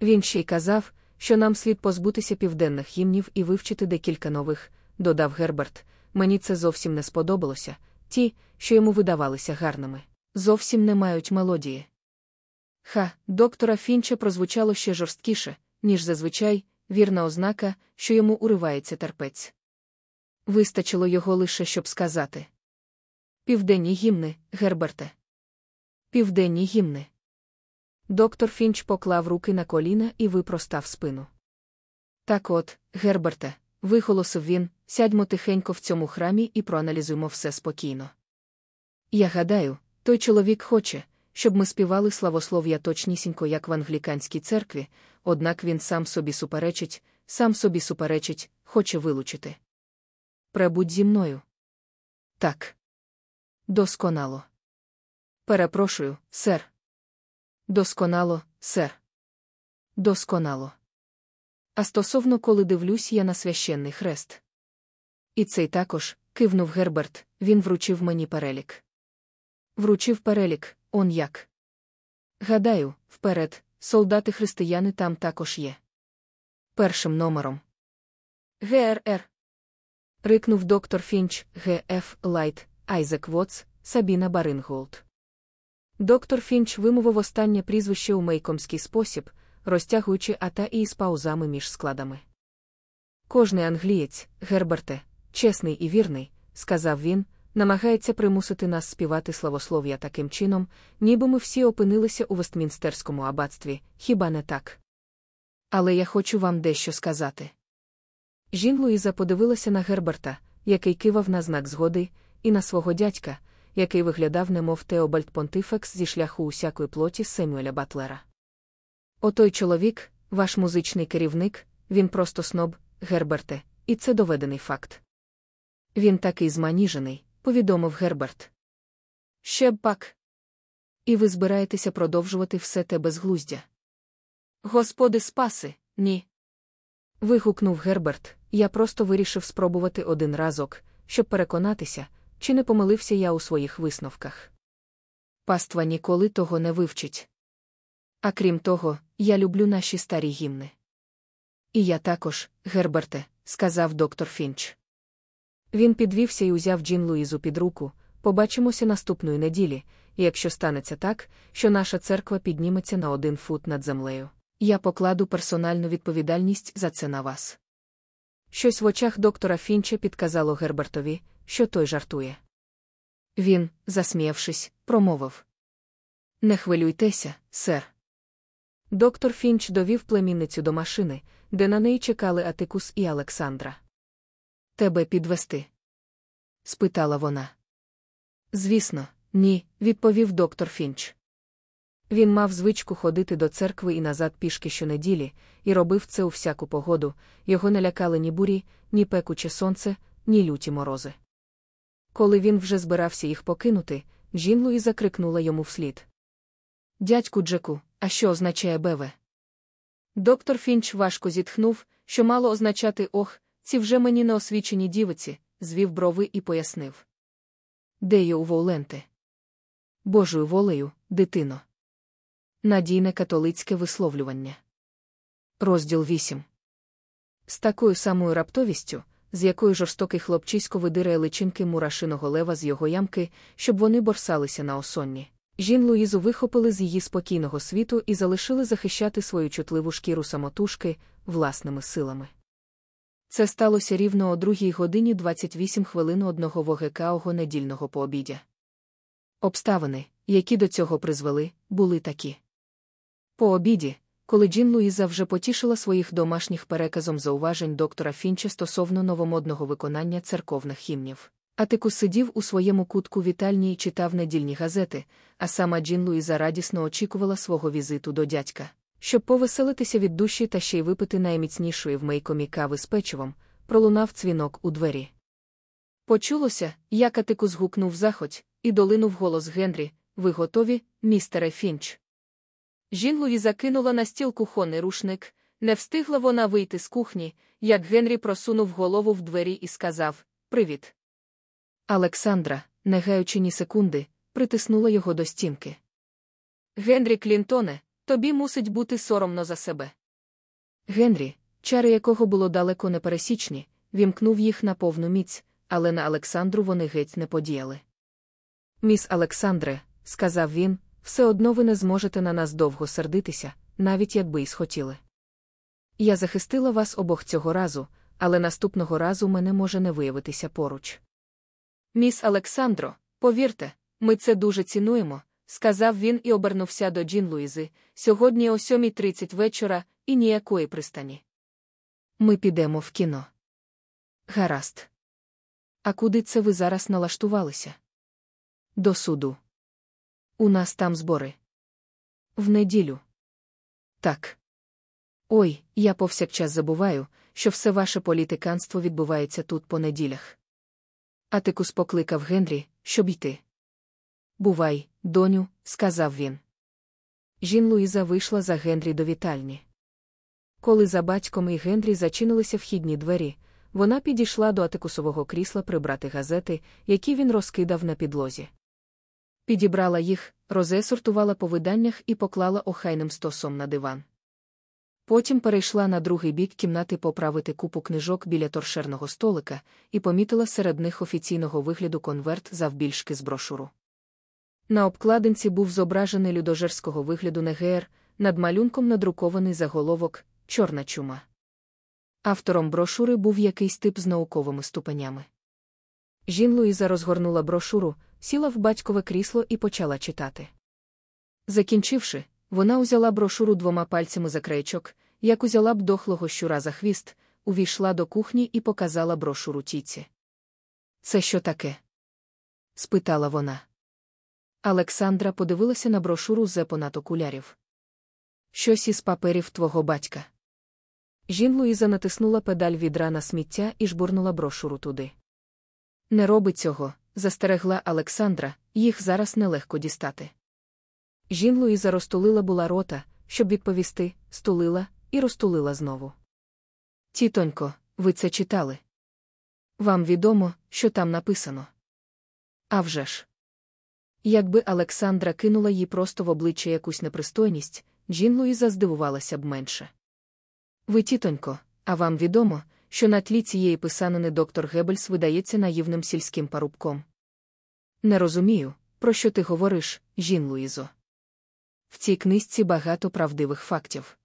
S1: Він ще й казав, що нам слід позбутися південних гімнів і вивчити декілька нових, додав Герберт. Мені це зовсім не сподобалося, ті, що йому видавалися гарними, зовсім не мають мелодії. Ха, доктора Фінча прозвучало ще жорсткіше, ніж зазвичай, вірна ознака, що йому уривається терпець. Вистачило його лише, щоб сказати. Південні гімни, Герберте. Південні гімни. Доктор Фінч поклав руки на коліна і випростав спину. Так от, Герберте, виголосив він, сядьмо тихенько в цьому храмі і проаналізуємо все спокійно. Я гадаю, той чоловік хоче, щоб ми співали славослов'я точнісінько, як в англіканській церкві, однак він сам собі суперечить, сам собі суперечить, хоче вилучити. Пребудь зі мною. Так. Досконало. Перепрошую, сер. Досконало, сер. Досконало. А стосовно, коли дивлюсь я на священний хрест. І цей також, кивнув Герберт, він вручив мені перелік. Вручив перелік, он як. Гадаю, вперед, солдати християни там також є. Першим номером. ГРР. Рикнув доктор Фінч, ГФ Лайт, Айзек Вотс, Сабіна Беринг-Ґулд. Доктор Фінч вимовив останнє прізвище у мейкомський спосіб, розтягуючи а та із паузами між складами. Кожний англієць, Герберте, чесний і вірний, сказав він, намагається примусити нас співати славослов'я таким чином, ніби ми всі опинилися у Вестмінстерському аббатстві, хіба не так? Але я хочу вам дещо сказати. Жін Луїза подивилася на Герберта, який кивав на знак згоди, і на свого дядька, який виглядав, немов Теобальд Понтифекс зі шляху усякої плоті Семюеля Батлера. Отой чоловік, ваш музичний керівник, він просто сноб, Герберте, і це доведений факт. Він такий зманіжений, повідомив Герберт. Ще б пак. І ви збираєтеся продовжувати все те безглуздя. Господи, спаси, ні. Вигукнув Герберт, я просто вирішив спробувати один разок, щоб переконатися, чи не помилився я у своїх висновках. Паства ніколи того не вивчить. А крім того, я люблю наші старі гімни. І я також, Герберте, сказав доктор Фінч. Він підвівся і узяв Джін Луїзу під руку. Побачимося наступної неділі, якщо станеться так, що наша церква підніметься на один фут над землею, я покладу персональну відповідальність за це на вас. Щось в очах доктора Фінча підказало Гербертові, що той жартує. Він, засміявшись, промовив: Не хвилюйтеся, сер. Доктор Фінч довів племінницю до машини, де на неї чекали Атикус і Олександра. Тебе підвести? спитала вона. Звісно, ні, відповів доктор Фінч. Він мав звичку ходити до церкви і назад пішки щонеділі, і робив це у всяку погоду, його не лякали ні бурі, ні пекуче сонце, ні люті морози. Коли він вже збирався їх покинути, Джін Луїза крикнула йому вслід. Дядьку Джеку, а що означає БВ? Доктор Фінч важко зітхнув, що мало означати ох, ці вже мені неосвічені дівиці, звів брови і пояснив. Де є у Воуленте? Божою волею, дитино. Надійне католицьке висловлювання. Розділ 8. З такою самою раптовістю, з якою жорстокий хлопчисько видирає личинки мурашиного лева з його ямки, щоб вони борсалися на осонні. Жін Луїзу вихопили з її спокійного світу і залишили захищати свою чутливу шкіру самотужки власними силами. Це сталося рівно о 2 годині 28 хвилин одного вогекаого недільного пообідя. Обставини, які до цього призвели, були такі. По обіді, коли Джін Луїза вже потішила своїх домашніх переказом зауважень доктора Фінча стосовно новомодного виконання церковних хімнів. Атикус сидів у своєму кутку вітальні і читав недільні газети, а сама Джін Луїза радісно очікувала свого візиту до дядька. Щоб повеселитися від душі та ще й випити найміцнішої в мейкомі кави з печивом, пролунав цвінок у двері. Почулося, як Атикус гукнув заходь, і долинув голос Генрі Ви готові, містере Фінч. Жін Луїза кинула на стіл кухонний рушник. Не встигла вона вийти з кухні, як Генрі просунув голову в двері і сказав Привіт. Олександра, не гаючи ні секунди, притиснула його до стінки. Генрі Клінтоне, тобі мусить бути соромно за себе. Генрі, чари якого було далеко непересічні, вімкнув їх на повну міць, але на Олександру вони геть не подіяли. Міс Олександре, сказав він, все одно ви не зможете на нас довго сердитися, навіть якби й схотіли. Я захистила вас обох цього разу, але наступного разу мене може не виявитися поруч. Міс Олександро, повірте, ми це дуже цінуємо, сказав він і обернувся до Джін Луїзи. Сьогодні о 7.30 вечора і ніякої пристані. Ми підемо в кіно. Гаразд. А куди це ви зараз налаштувалися? До суду. У нас там збори. В неділю. Так. Ой, я повсякчас забуваю, що все ваше політиканство відбувається тут по неділях. Атикус покликав Генрі, щоб йти. Бувай, доню, сказав він. Жін Луїза вийшла за Генрі до вітальні. Коли за батьком і Генрі зачинилися вхідні двері, вона підійшла до атикусового крісла прибрати газети, які він розкидав на підлозі. Підібрала їх, розесортувала по виданнях і поклала охайним стосом на диван. Потім перейшла на другий бік кімнати поправити купу книжок біля торшерного столика і помітила серед них офіційного вигляду конверт завбільшки з брошуру. На обкладинці був зображений людожерського вигляду Негеер, над малюнком надрукований заголовок Чорна чума. Автором брошури був якийсь тип з науковими ступенями. Жін Луїза розгорнула брошуру, сіла в батькове крісло і почала читати. Закінчивши, вона узяла брошуру двома пальцями за краєчок, як узяла б дохлого щура за хвіст, увійшла до кухні і показала брошуру тіці. Це що таке? спитала вона. Олександра подивилася на брошуру з понад окулярів. Щось із паперів твого батька. Жін Луїза натиснула педаль відра на сміття і жбурнула брошуру туди. Не робить цього, застерегла Олександра, їх зараз нелегко дістати. Жін Луїза розтулила була рота, щоб відповісти, стулила і розтулила знову. Тітонько, ви це читали? Вам відомо, що там написано. А вже ж. Якби Олександра кинула їй просто в обличчя якусь непристойність, Джін Луїза здивувалася б менше. Ви, тітонько, а вам відомо, що на тлі цієї писанини доктор Геббельс видається наївним сільським парубком. Не розумію, про що ти говориш, Жін Луїзо. В цій книжці багато правдивих фактів.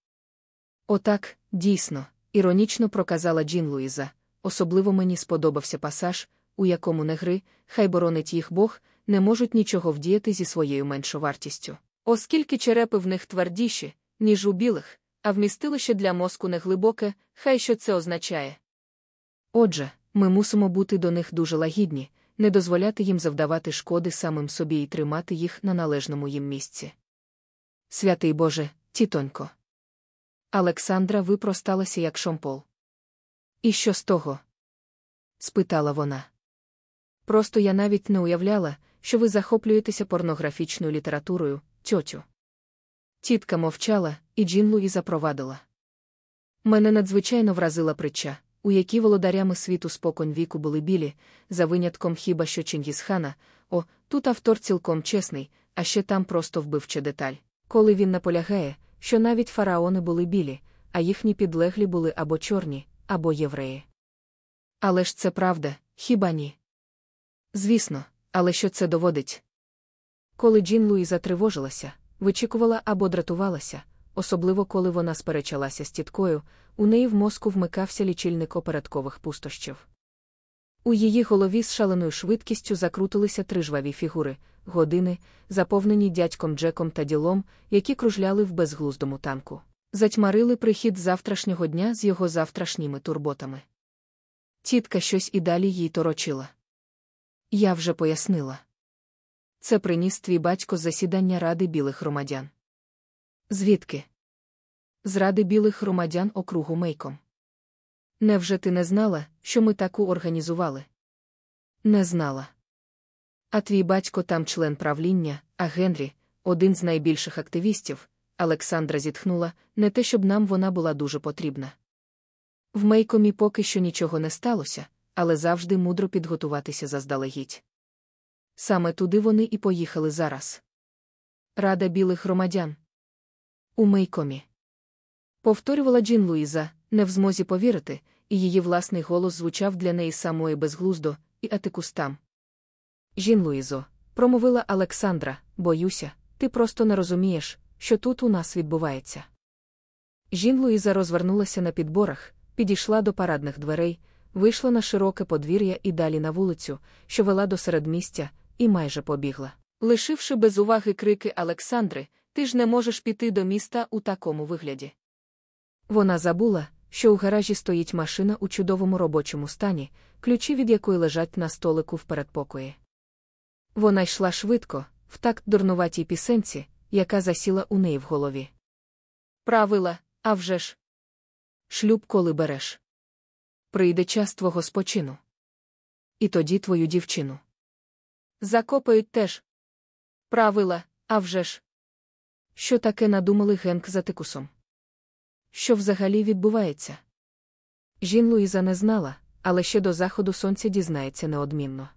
S1: Отак, дійсно, іронічно проказала Джін Луїза. Особливо мені сподобався пасаж, у якому негри, хай боронить їх Бог, не можуть нічого вдіяти зі своєю меншовартістю. Оскільки черепи в них твердіші, ніж у білих, а вмістилище для мозку неглибоке, хай що це означає. Отже, ми мусимо бути до них дуже лагідні, не дозволяти їм завдавати шкоди самим собі і тримати їх на належному їм місці. Святий Боже, тітонько. Олександра випросталася, як шомпол. І що з того? спитала вона. Просто я навіть не уявляла, що ви захоплюєтеся порнографічною літературою, тьотю. Тітка мовчала, і Джін Луї запровадила. Мене надзвичайно вразила притча, у якій володарями світу споконь віку були білі, за винятком хіба що Чингісхана, о, тут автор цілком чесний, а ще там просто вбивча деталь. Коли він наполягає, що навіть фараони були білі, а їхні підлеглі були або чорні, або євреї. Але ж це правда, хіба ні? Звісно, але що це доводить? Коли Джін Луї затривожилася, вичікувала або дратувалася, особливо коли вона сперечалася з тіткою, у неї в мозку вмикався лічильник операткових пустощів. У її голові з шаленою швидкістю закрутилися три жваві фігури, години, заповнені дядьком Джеком та ділом, які кружляли в безглуздому танку. Затьмарили прихід завтрашнього дня з його завтрашніми турботами. Тітка щось і далі їй торочила. Я вже пояснила. Це приніс твій батько з засідання Ради білих громадян. Звідки? З Ради білих громадян округу Мейком. Невже ти не знала, що ми таку організували? Не знала. А твій батько там член правління, а Генрі, один з найбільших активістів, Олександра зітхнула, не те, щоб нам вона була дуже потрібна. В Мейкомі поки що нічого не сталося, але завжди мудро підготуватися заздалегідь. Саме туди вони і поїхали зараз. Рада білих громадян. У Мейкомі. Повторювала Джін Луїза, не в змозі повірити, і її власний голос звучав для неї самої безглуздо, і атикус там. Жін Луїзо, промовила Олександра, боюся, ти просто не розумієш, що тут у нас відбувається. Жін Луїза розвернулася на підборах, підійшла до парадних дверей, вийшла на широке подвір'я і далі на вулицю, що вела до середмістя, і майже побігла. Лишивши без уваги крики Олександри, ти ж не можеш піти до міста у такому вигляді. Вона забула, що у гаражі стоїть машина у чудовому робочому стані, ключі від якої лежать на столику в передпокої. Вона йшла швидко, в такт дурнуватій пісенці, яка засіла у неї в голові. Правила, а вже ж. Шлюб, коли береш. Прийде час твого спочину. І тоді твою дівчину. Закопають теж. Правила, а вже ж. Що таке надумали Генк за тикусом? Що взагалі відбувається? Жін Луїза не знала, але ще до заходу сонця дізнається неодмінно.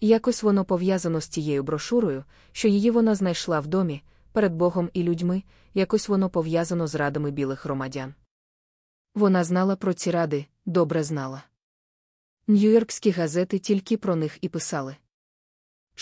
S1: Якось воно пов'язано з тією брошурою, що її вона знайшла в домі, перед Богом і людьми, якось воно пов'язано з радами білих громадян. Вона знала про ці ради, добре знала. Нью-Йоркські газети тільки про них і писали.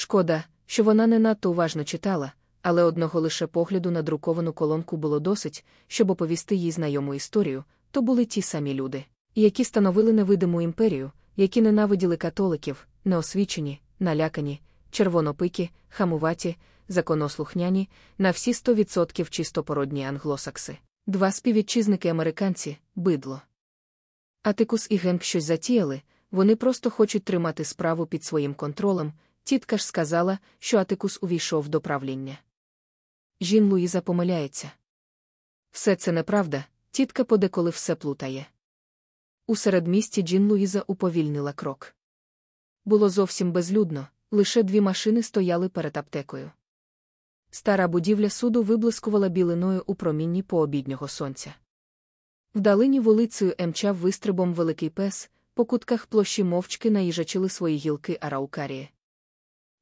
S1: Шкода, що вона не надто уважно читала, але одного лише погляду на друковану колонку було досить, щоб оповісти їй знайому історію, то були ті самі люди, які становили невидиму імперію, які ненавиділи католиків, неосвічені, налякані, червонопикі, хамуваті, законослухняні, на всі сто відсотків чистопородні англосакси. Два співвітчизники американці, бидло. Атикус і Генк щось затіяли, вони просто хочуть тримати справу під своїм контролем. Тітка ж сказала, що Атикус увійшов до правління. Жін Луїза помиляється. Все це неправда, тітка подеколи все плутає. У середмісті Джін Луїза уповільнила крок. Було зовсім безлюдно, лише дві машини стояли перед аптекою. Стара будівля суду виблискувала білиною у промінні пообіднього сонця. Вдалині вулицею емчав вистрибом великий пес, по кутках площі мовчки наїжачили свої гілки араукарії.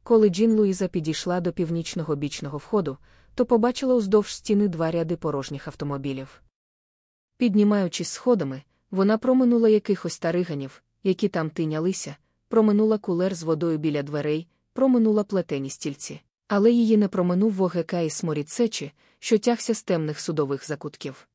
S1: Коли Джін Луїза підійшла до північного бічного входу, то побачила уздовж стіни два ряди порожніх автомобілів. Піднімаючись сходами, вона проминула якихось тариганів, які там тинялися, проминула кулер з водою біля дверей, проминула плетені стільці. Але її не проминув вогека і сморід сечі, що тягся з темних судових закутків.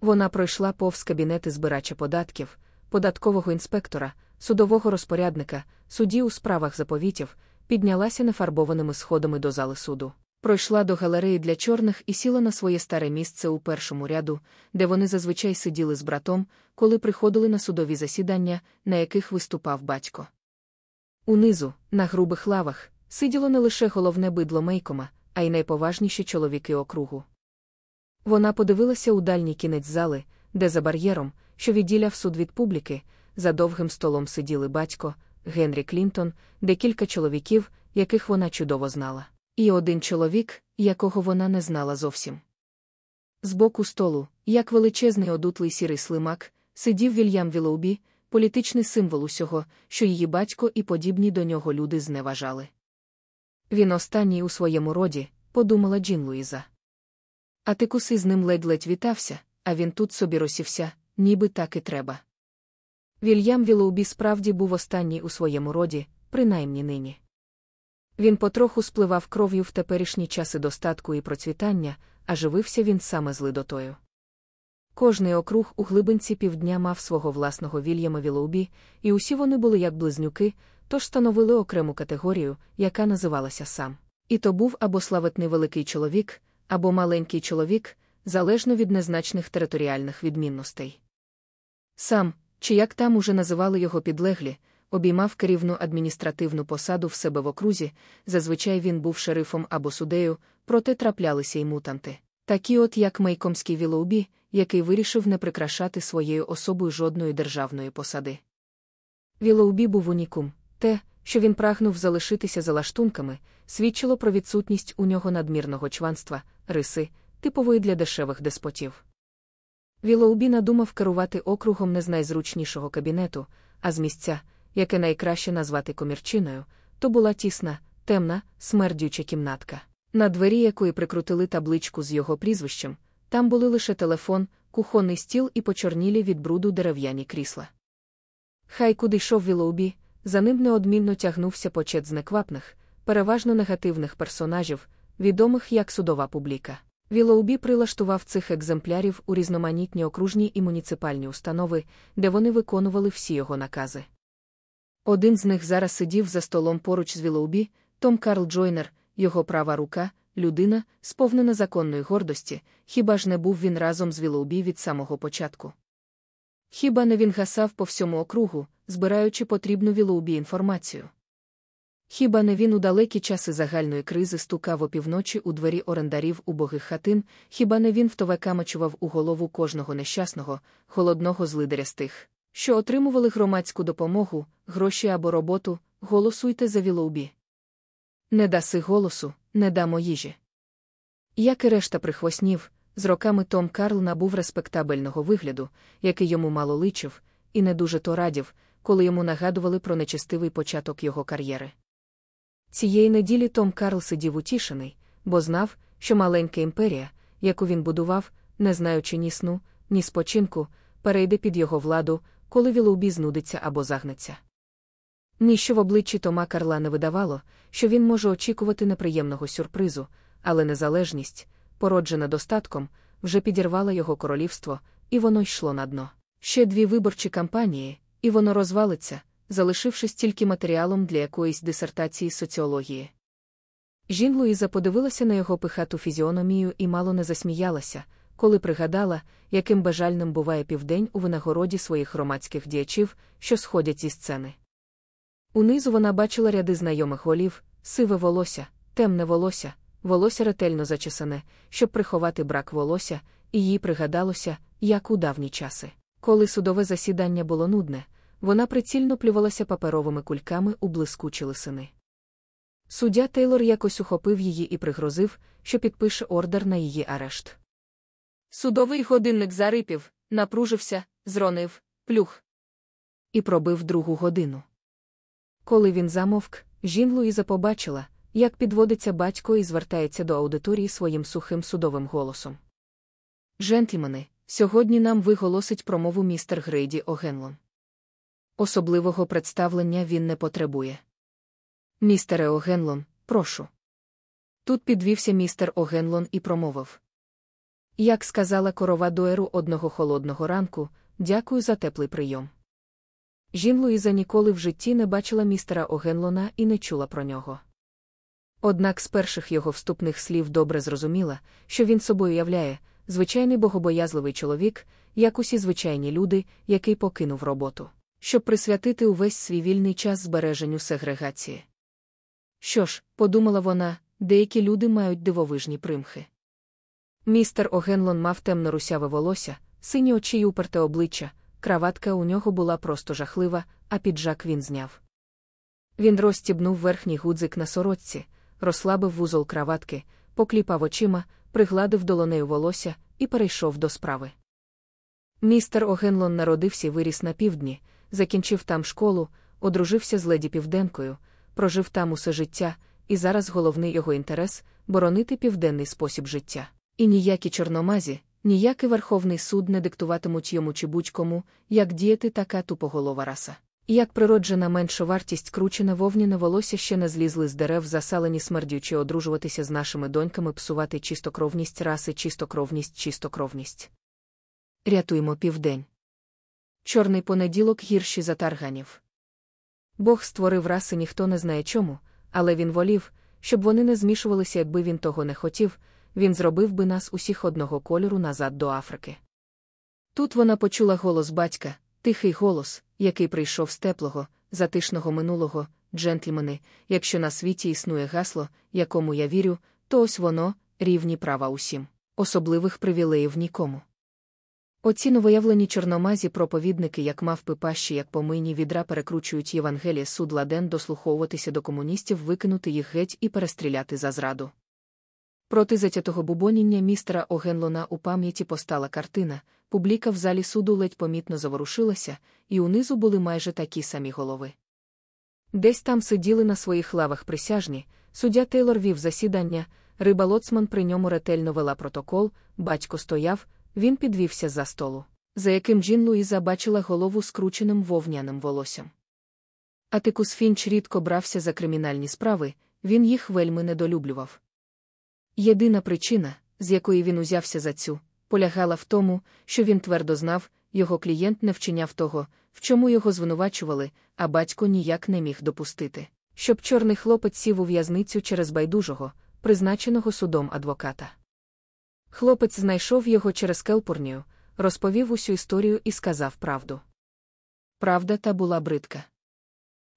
S1: Вона пройшла повз кабінети збирача податків, податкового інспектора, судового розпорядника, судді у справах заповітів, піднялася нефарбованими сходами до зали суду. Пройшла до галереї для чорних і сіла на своє старе місце у першому ряду, де вони зазвичай сиділи з братом, коли приходили на судові засідання, на яких виступав батько. Унизу, на грубих лавах, сиділо не лише головне бидло Мейкома, а й найповажніші чоловіки округу. Вона подивилася у дальній кінець зали, де за бар'єром, що відділяв суд від публіки, за довгим столом сиділи батько, Генрі Клінтон, декілька чоловіків, яких вона чудово знала, і один чоловік, якого вона не знала зовсім. З боку столу, як величезний одутлий сірий слимак, сидів Вільям Вілоубі, політичний символ усього, що її батько і подібні до нього люди зневажали. Він останній у своєму роді, подумала Джін Луїза. А ти куси з ним ледь-ледь вітався, а він тут собі розсівся, ніби так і треба. Вільям Вілоубі справді був останній у своєму роді, принаймні нині. Він потроху спливав кров'ю в теперішні часи достатку і процвітання, а живився він саме з лидотою. Кожний округ у глибинці півдня мав свого власного Вільяма Вілоубі, і усі вони були як близнюки, тож становили окрему категорію, яка називалася сам. І то був або славетний великий чоловік, або маленький чоловік, залежно від незначних територіальних відмінностей. Сам, чи як там уже називали його підлеглі, обіймав керівну адміністративну посаду в себе в окрузі, зазвичай він був шерифом або судею, проте траплялися й мутанти. Такі от як Мейкомський Вілоубі, який вирішив не прикрашати своєю особою жодної державної посади. Вілоубі був унікум. Те, що він прагнув залишитися за лаштунками, свідчило про відсутність у нього надмірного чванства, риси, типової для дешевих деспотів. Вілоубі надумав керувати округом не з найзручнішого кабінету, а з місця, яке найкраще назвати комірчиною, то була тісна, темна, смердюча кімнатка, на двері якої прикрутили табличку з його прізвищем, там були лише телефон, кухонний стіл і почорнілі від бруду дерев'яні крісла. Хай куди йшов Вілоубі, за ним неодмінно тягнувся почет з неквапних, переважно негативних персонажів, відомих як судова публіка. Вілоубі прилаштував цих екземплярів у різноманітні окружні і муніципальні установи, де вони виконували всі його накази. Один з них зараз сидів за столом поруч з Вілоубі, Том Карл Джойнер, його права рука, людина, сповнена законної гордості, хіба ж не був він разом з Вілоубі від самого початку. Хіба не він гасав по всьому округу, збираючи потрібну Вілоубі інформацію? Хіба не він у далекі часи загальної кризи стукав опівночі у двері орендарів убогих хатин, хіба не він втовекамачував у голову кожного нещасного, холодного злидаря з тих, що отримували громадську допомогу, гроші або роботу, голосуйте за Вілоубі. Не даси голосу, не дамо їжі. Як і решта прихвоснів, з роками Том Карл набув респектабельного вигляду, який йому мало личив, і не дуже то радів, коли йому нагадували про нечестивий початок його кар'єри. Цієї неділі Том Карл сидів утішений, бо знав, що маленька імперія, яку він будував, не знаючи ні сну, ні спочинку, перейде під його владу, коли Вілоубі знудиться або загнеться. Ніщо в обличчі Тома Карла не видавало, що він може очікувати неприємного сюрпризу, але незалежність, породжена достатком, вже підірвала його королівство, і воно йшло на дно. Ще дві виборчі кампанії, і воно розвалиться, залишившись тільки матеріалом для якоїсь дисертації соціології. Жін Луїза подивилася на його пихату фізіономію і мало не засміялася, коли пригадала, яким бажальним буває південь у винагороді своїх громадських діячів, що сходять зі сцени. Унизу вона бачила ряди знайомих голів, сиве волосся, темне волосся, волосся ретельно зачесане, щоб приховати брак волосся, і їй пригадалося, як у давні часи. Коли судове засідання було нудне, вона прицільно плювалася паперовими кульками у блискучі лисини. Суддя Тейлор якось ухопив її і пригрозив, що підпише ордер на її арешт. Судовий годинник зарипів, напружився, зронив, плюх. І пробив другу годину. Коли він замовк, жін Луїза побачила, як підводиться батько і звертається до аудиторії своїм сухим судовим голосом. Джентльмени, сьогодні нам виголосить промову містер Грейді Огенлон. Особливого представлення він не потребує. Містере Огенлон, прошу. Тут підвівся містер Огенлон і промовив. Як сказала корова Дуеру одного холодного ранку, дякую за теплий прийом. Жін Луїза ніколи в житті не бачила містера Огенлона і не чула про нього. Однак з перших його вступних слів добре зрозуміла, що він собою являє звичайний богобоязливий чоловік, як усі звичайні люди, який покинув роботу, щоб присвятити увесь свій вільний час збереженню сегрегації. Що ж, подумала вона, деякі люди мають дивовижні примхи. Містер Огенлон мав темно русяве волосся, сині очі й уперте обличчя, краватка у нього була просто жахлива, а піджак він зняв. Він розстібнув верхній гудзик на сорочці, розслабив вузол краватки, покліпав очима, пригладив долонею волосся і перейшов до справи. Містер Огенлон народився і виріс на півдні, закінчив там школу, одружився з леді Південкою, прожив там усе життя, і зараз головний його інтерес боронити південний спосіб життя. І ніякі чорномазі, ніякий Верховний суд не диктуватимуть йому чи будь-кому, як діяти така тупоголова раса. Як природжена меншовартість кручене вовняне волосся ще не злізли з дерев, засалені смердючи одружуватися з нашими доньками, псувати чистокровність раси, чистокровність, чистокровність. Рятуємо південь. Чорний понеділок гірші за тарганів. Бог створив раси ніхто не знає чому, але він волів, щоб вони не змішувалися, якби він того не хотів, він зробив би нас усіх одного кольору назад до Африки. Тут вона почула голос батька, тихий голос, який прийшов з теплого, затишного минулого, джентльмени, якщо на світі існує гасло, якому я вірю, то ось воно, рівні права усім, особливих привілеїв нікому. Оці новоявлені чорномазі проповідники, як мавпи пащі, як помийні відра перекручують Євангеліє суд ладен дослуховуватися до комуністів, викинути їх геть і перестріляти за зраду. Проти затятого бубоніння містера Огенлона у пам'яті постала картина, публіка в залі суду ледь помітно заворушилася, і унизу були майже такі самі голови. Десь там сиділи на своїх лавах присяжні, суддя Тейлор вів засідання, риба Лоцман при ньому ретельно вела протокол, батько стояв, він підвівся за столу, за яким Джін Луїза бачила голову скрученим вовняним волоссям. Атикус Фінч рідко брався за кримінальні справи, він їх вельми недолюблював. Єдина причина, з якої він узявся за цю, полягала в тому, що він твердо знав, його клієнт не вчиняв того, в чому його звинувачували, а батько ніяк не міг допустити, щоб чорний хлопець сів у в'язницю через байдужого, призначеного судом адвоката. Хлопець знайшов його через Келпурнію, розповів усю історію і сказав правду. Правда та була бридка.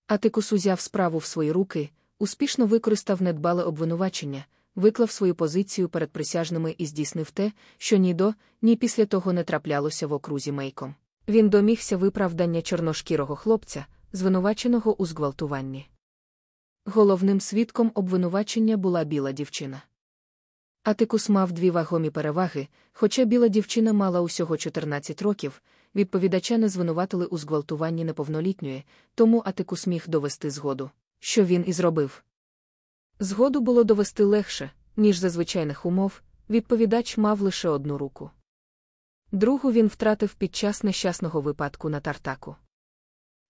S1: Атикус узяв справу в свої руки, успішно використав недбале обвинувачення, виклав свою позицію перед присяжними і здійснив те, що ні до, ні після того не траплялося в окрузі Мейком. Він домігся виправдання чорношкірого хлопця, звинуваченого у зґвалтуванні. Головним свідком обвинувачення була біла дівчина. Атикус мав дві вагомі переваги, хоча біла дівчина мала усього 14 років, відповідача не звинуватили у зґвалтуванні неповнолітньої, тому Атикус міг довести згоду, що він і зробив. Згоду було довести легше, ніж за звичайних умов, відповідач мав лише одну руку. Другу він втратив під час нещасного випадку на тартаку.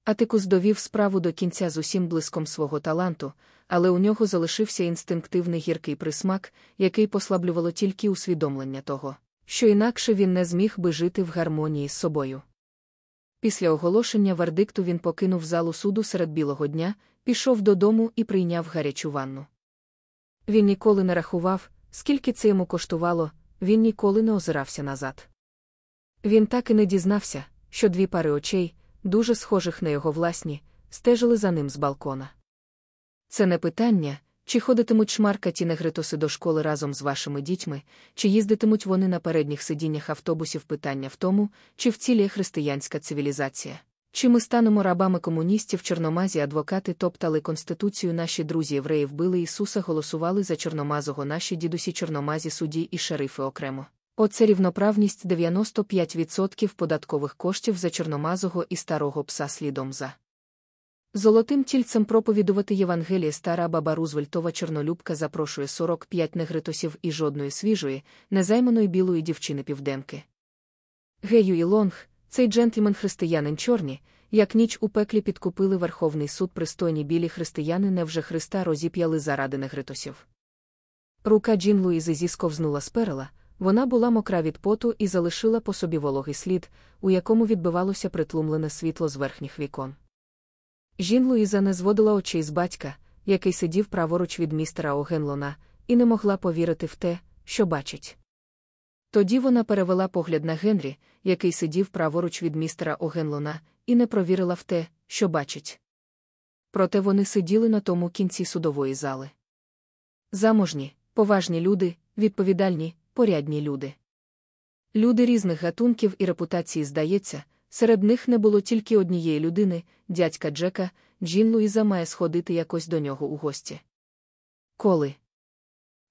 S1: Атикус довів справу до кінця з усім блиском свого таланту, але у нього залишився інстинктивний гіркий присмак, який послаблювало тільки усвідомлення того, що інакше він не зміг би жити в гармонії з собою. Після оголошення вердикту він покинув залу суду серед білого дня, пішов додому і прийняв гарячу ванну. Він ніколи не рахував, скільки це йому коштувало, він ніколи не озирався назад. Він так і не дізнався, що дві пари очей, дуже схожих на його власні, стежили за ним з балкона. Це не питання, чи ходитимуть шмаркаті негритоси до школи разом з вашими дітьми, чи їздитимуть вони на передніх сидіннях автобусів питання в тому, чи вціліє християнська цивілізація. Чи ми станемо рабами комуністів Чорномазі адвокати топтали Конституцію наші друзі євреї вбили Ісуса, голосували за Чорномазого наші дідусі Чорномазі судді і шерифи окремо. Оце рівноправність 95% податкових коштів за Чорномазого і старого пса слідом за. Золотим тільцем проповідувати Євангеліє стара баба Рузвельтова чорнолюбка запрошує 45 негритосів і жодної свіжої, незайманої білої дівчини південки. Гею і Лонг, цей джентльмен християнин чорні, як ніч у пеклі підкупили Верховний суд пристойні білі християни невже Христа розіп'яли заради негритосів. Рука Джін Луїзи зісковзнула з перела, вона була мокра від поту і залишила по собі вологий слід, у якому відбивалося притлумлене світло з верхніх вікон. Жін Луїза не зводила очей з батька, який сидів праворуч від містера Огенлона, і не могла повірити в те, що бачить. Тоді вона перевела погляд на Генрі, який сидів праворуч від містера Огенлона, і не провірила в те, що бачить. Проте вони сиділи на тому кінці судової зали. Заможні, поважні люди, відповідальні, порядні люди. Люди різних гатунків і репутації, здається, серед них не було тільки однієї людини, дядька Джека, Джін Луїза має сходити якось до нього у гості. Коли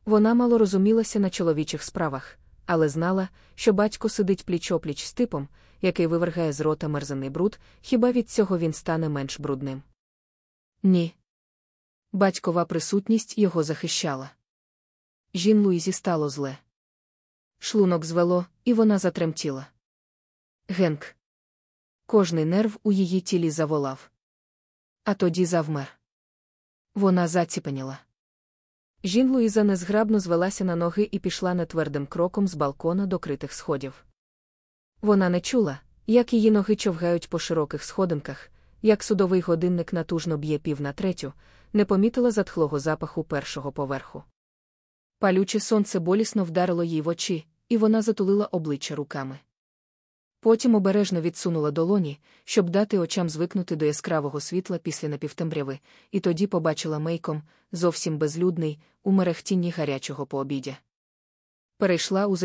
S1: вона мало розумілася на чоловічих справах, але знала, що батько сидить пліч-опліч з типом, який вивергає з рота мерзений бруд, хіба від цього він стане менш брудним? Ні. Батькова присутність його захищала. Жін Луїзі стало зле. Шлунок звело, і вона затремтіла. Генк. Кожний нерв у її тілі заволав. А тоді завмер. Вона заціпеніла. Жін Луїза незграбно звелася на ноги і пішла нетвердим кроком з балкона до критих сходів. Вона не чула, як її ноги човгають по широких сходинках, як судовий годинник натужно б'є пів на третю, не помітила затхлого запаху першого поверху. Палюче сонце болісно вдарило їй в очі, і вона затулила обличчя руками. Потім обережно відсунула долоні, щоб дати очам звикнути до яскравого світла після напівтемряви, і тоді побачила мейком, зовсім безлюдний, у мерехтінні гарячого пообідя. Перейшла у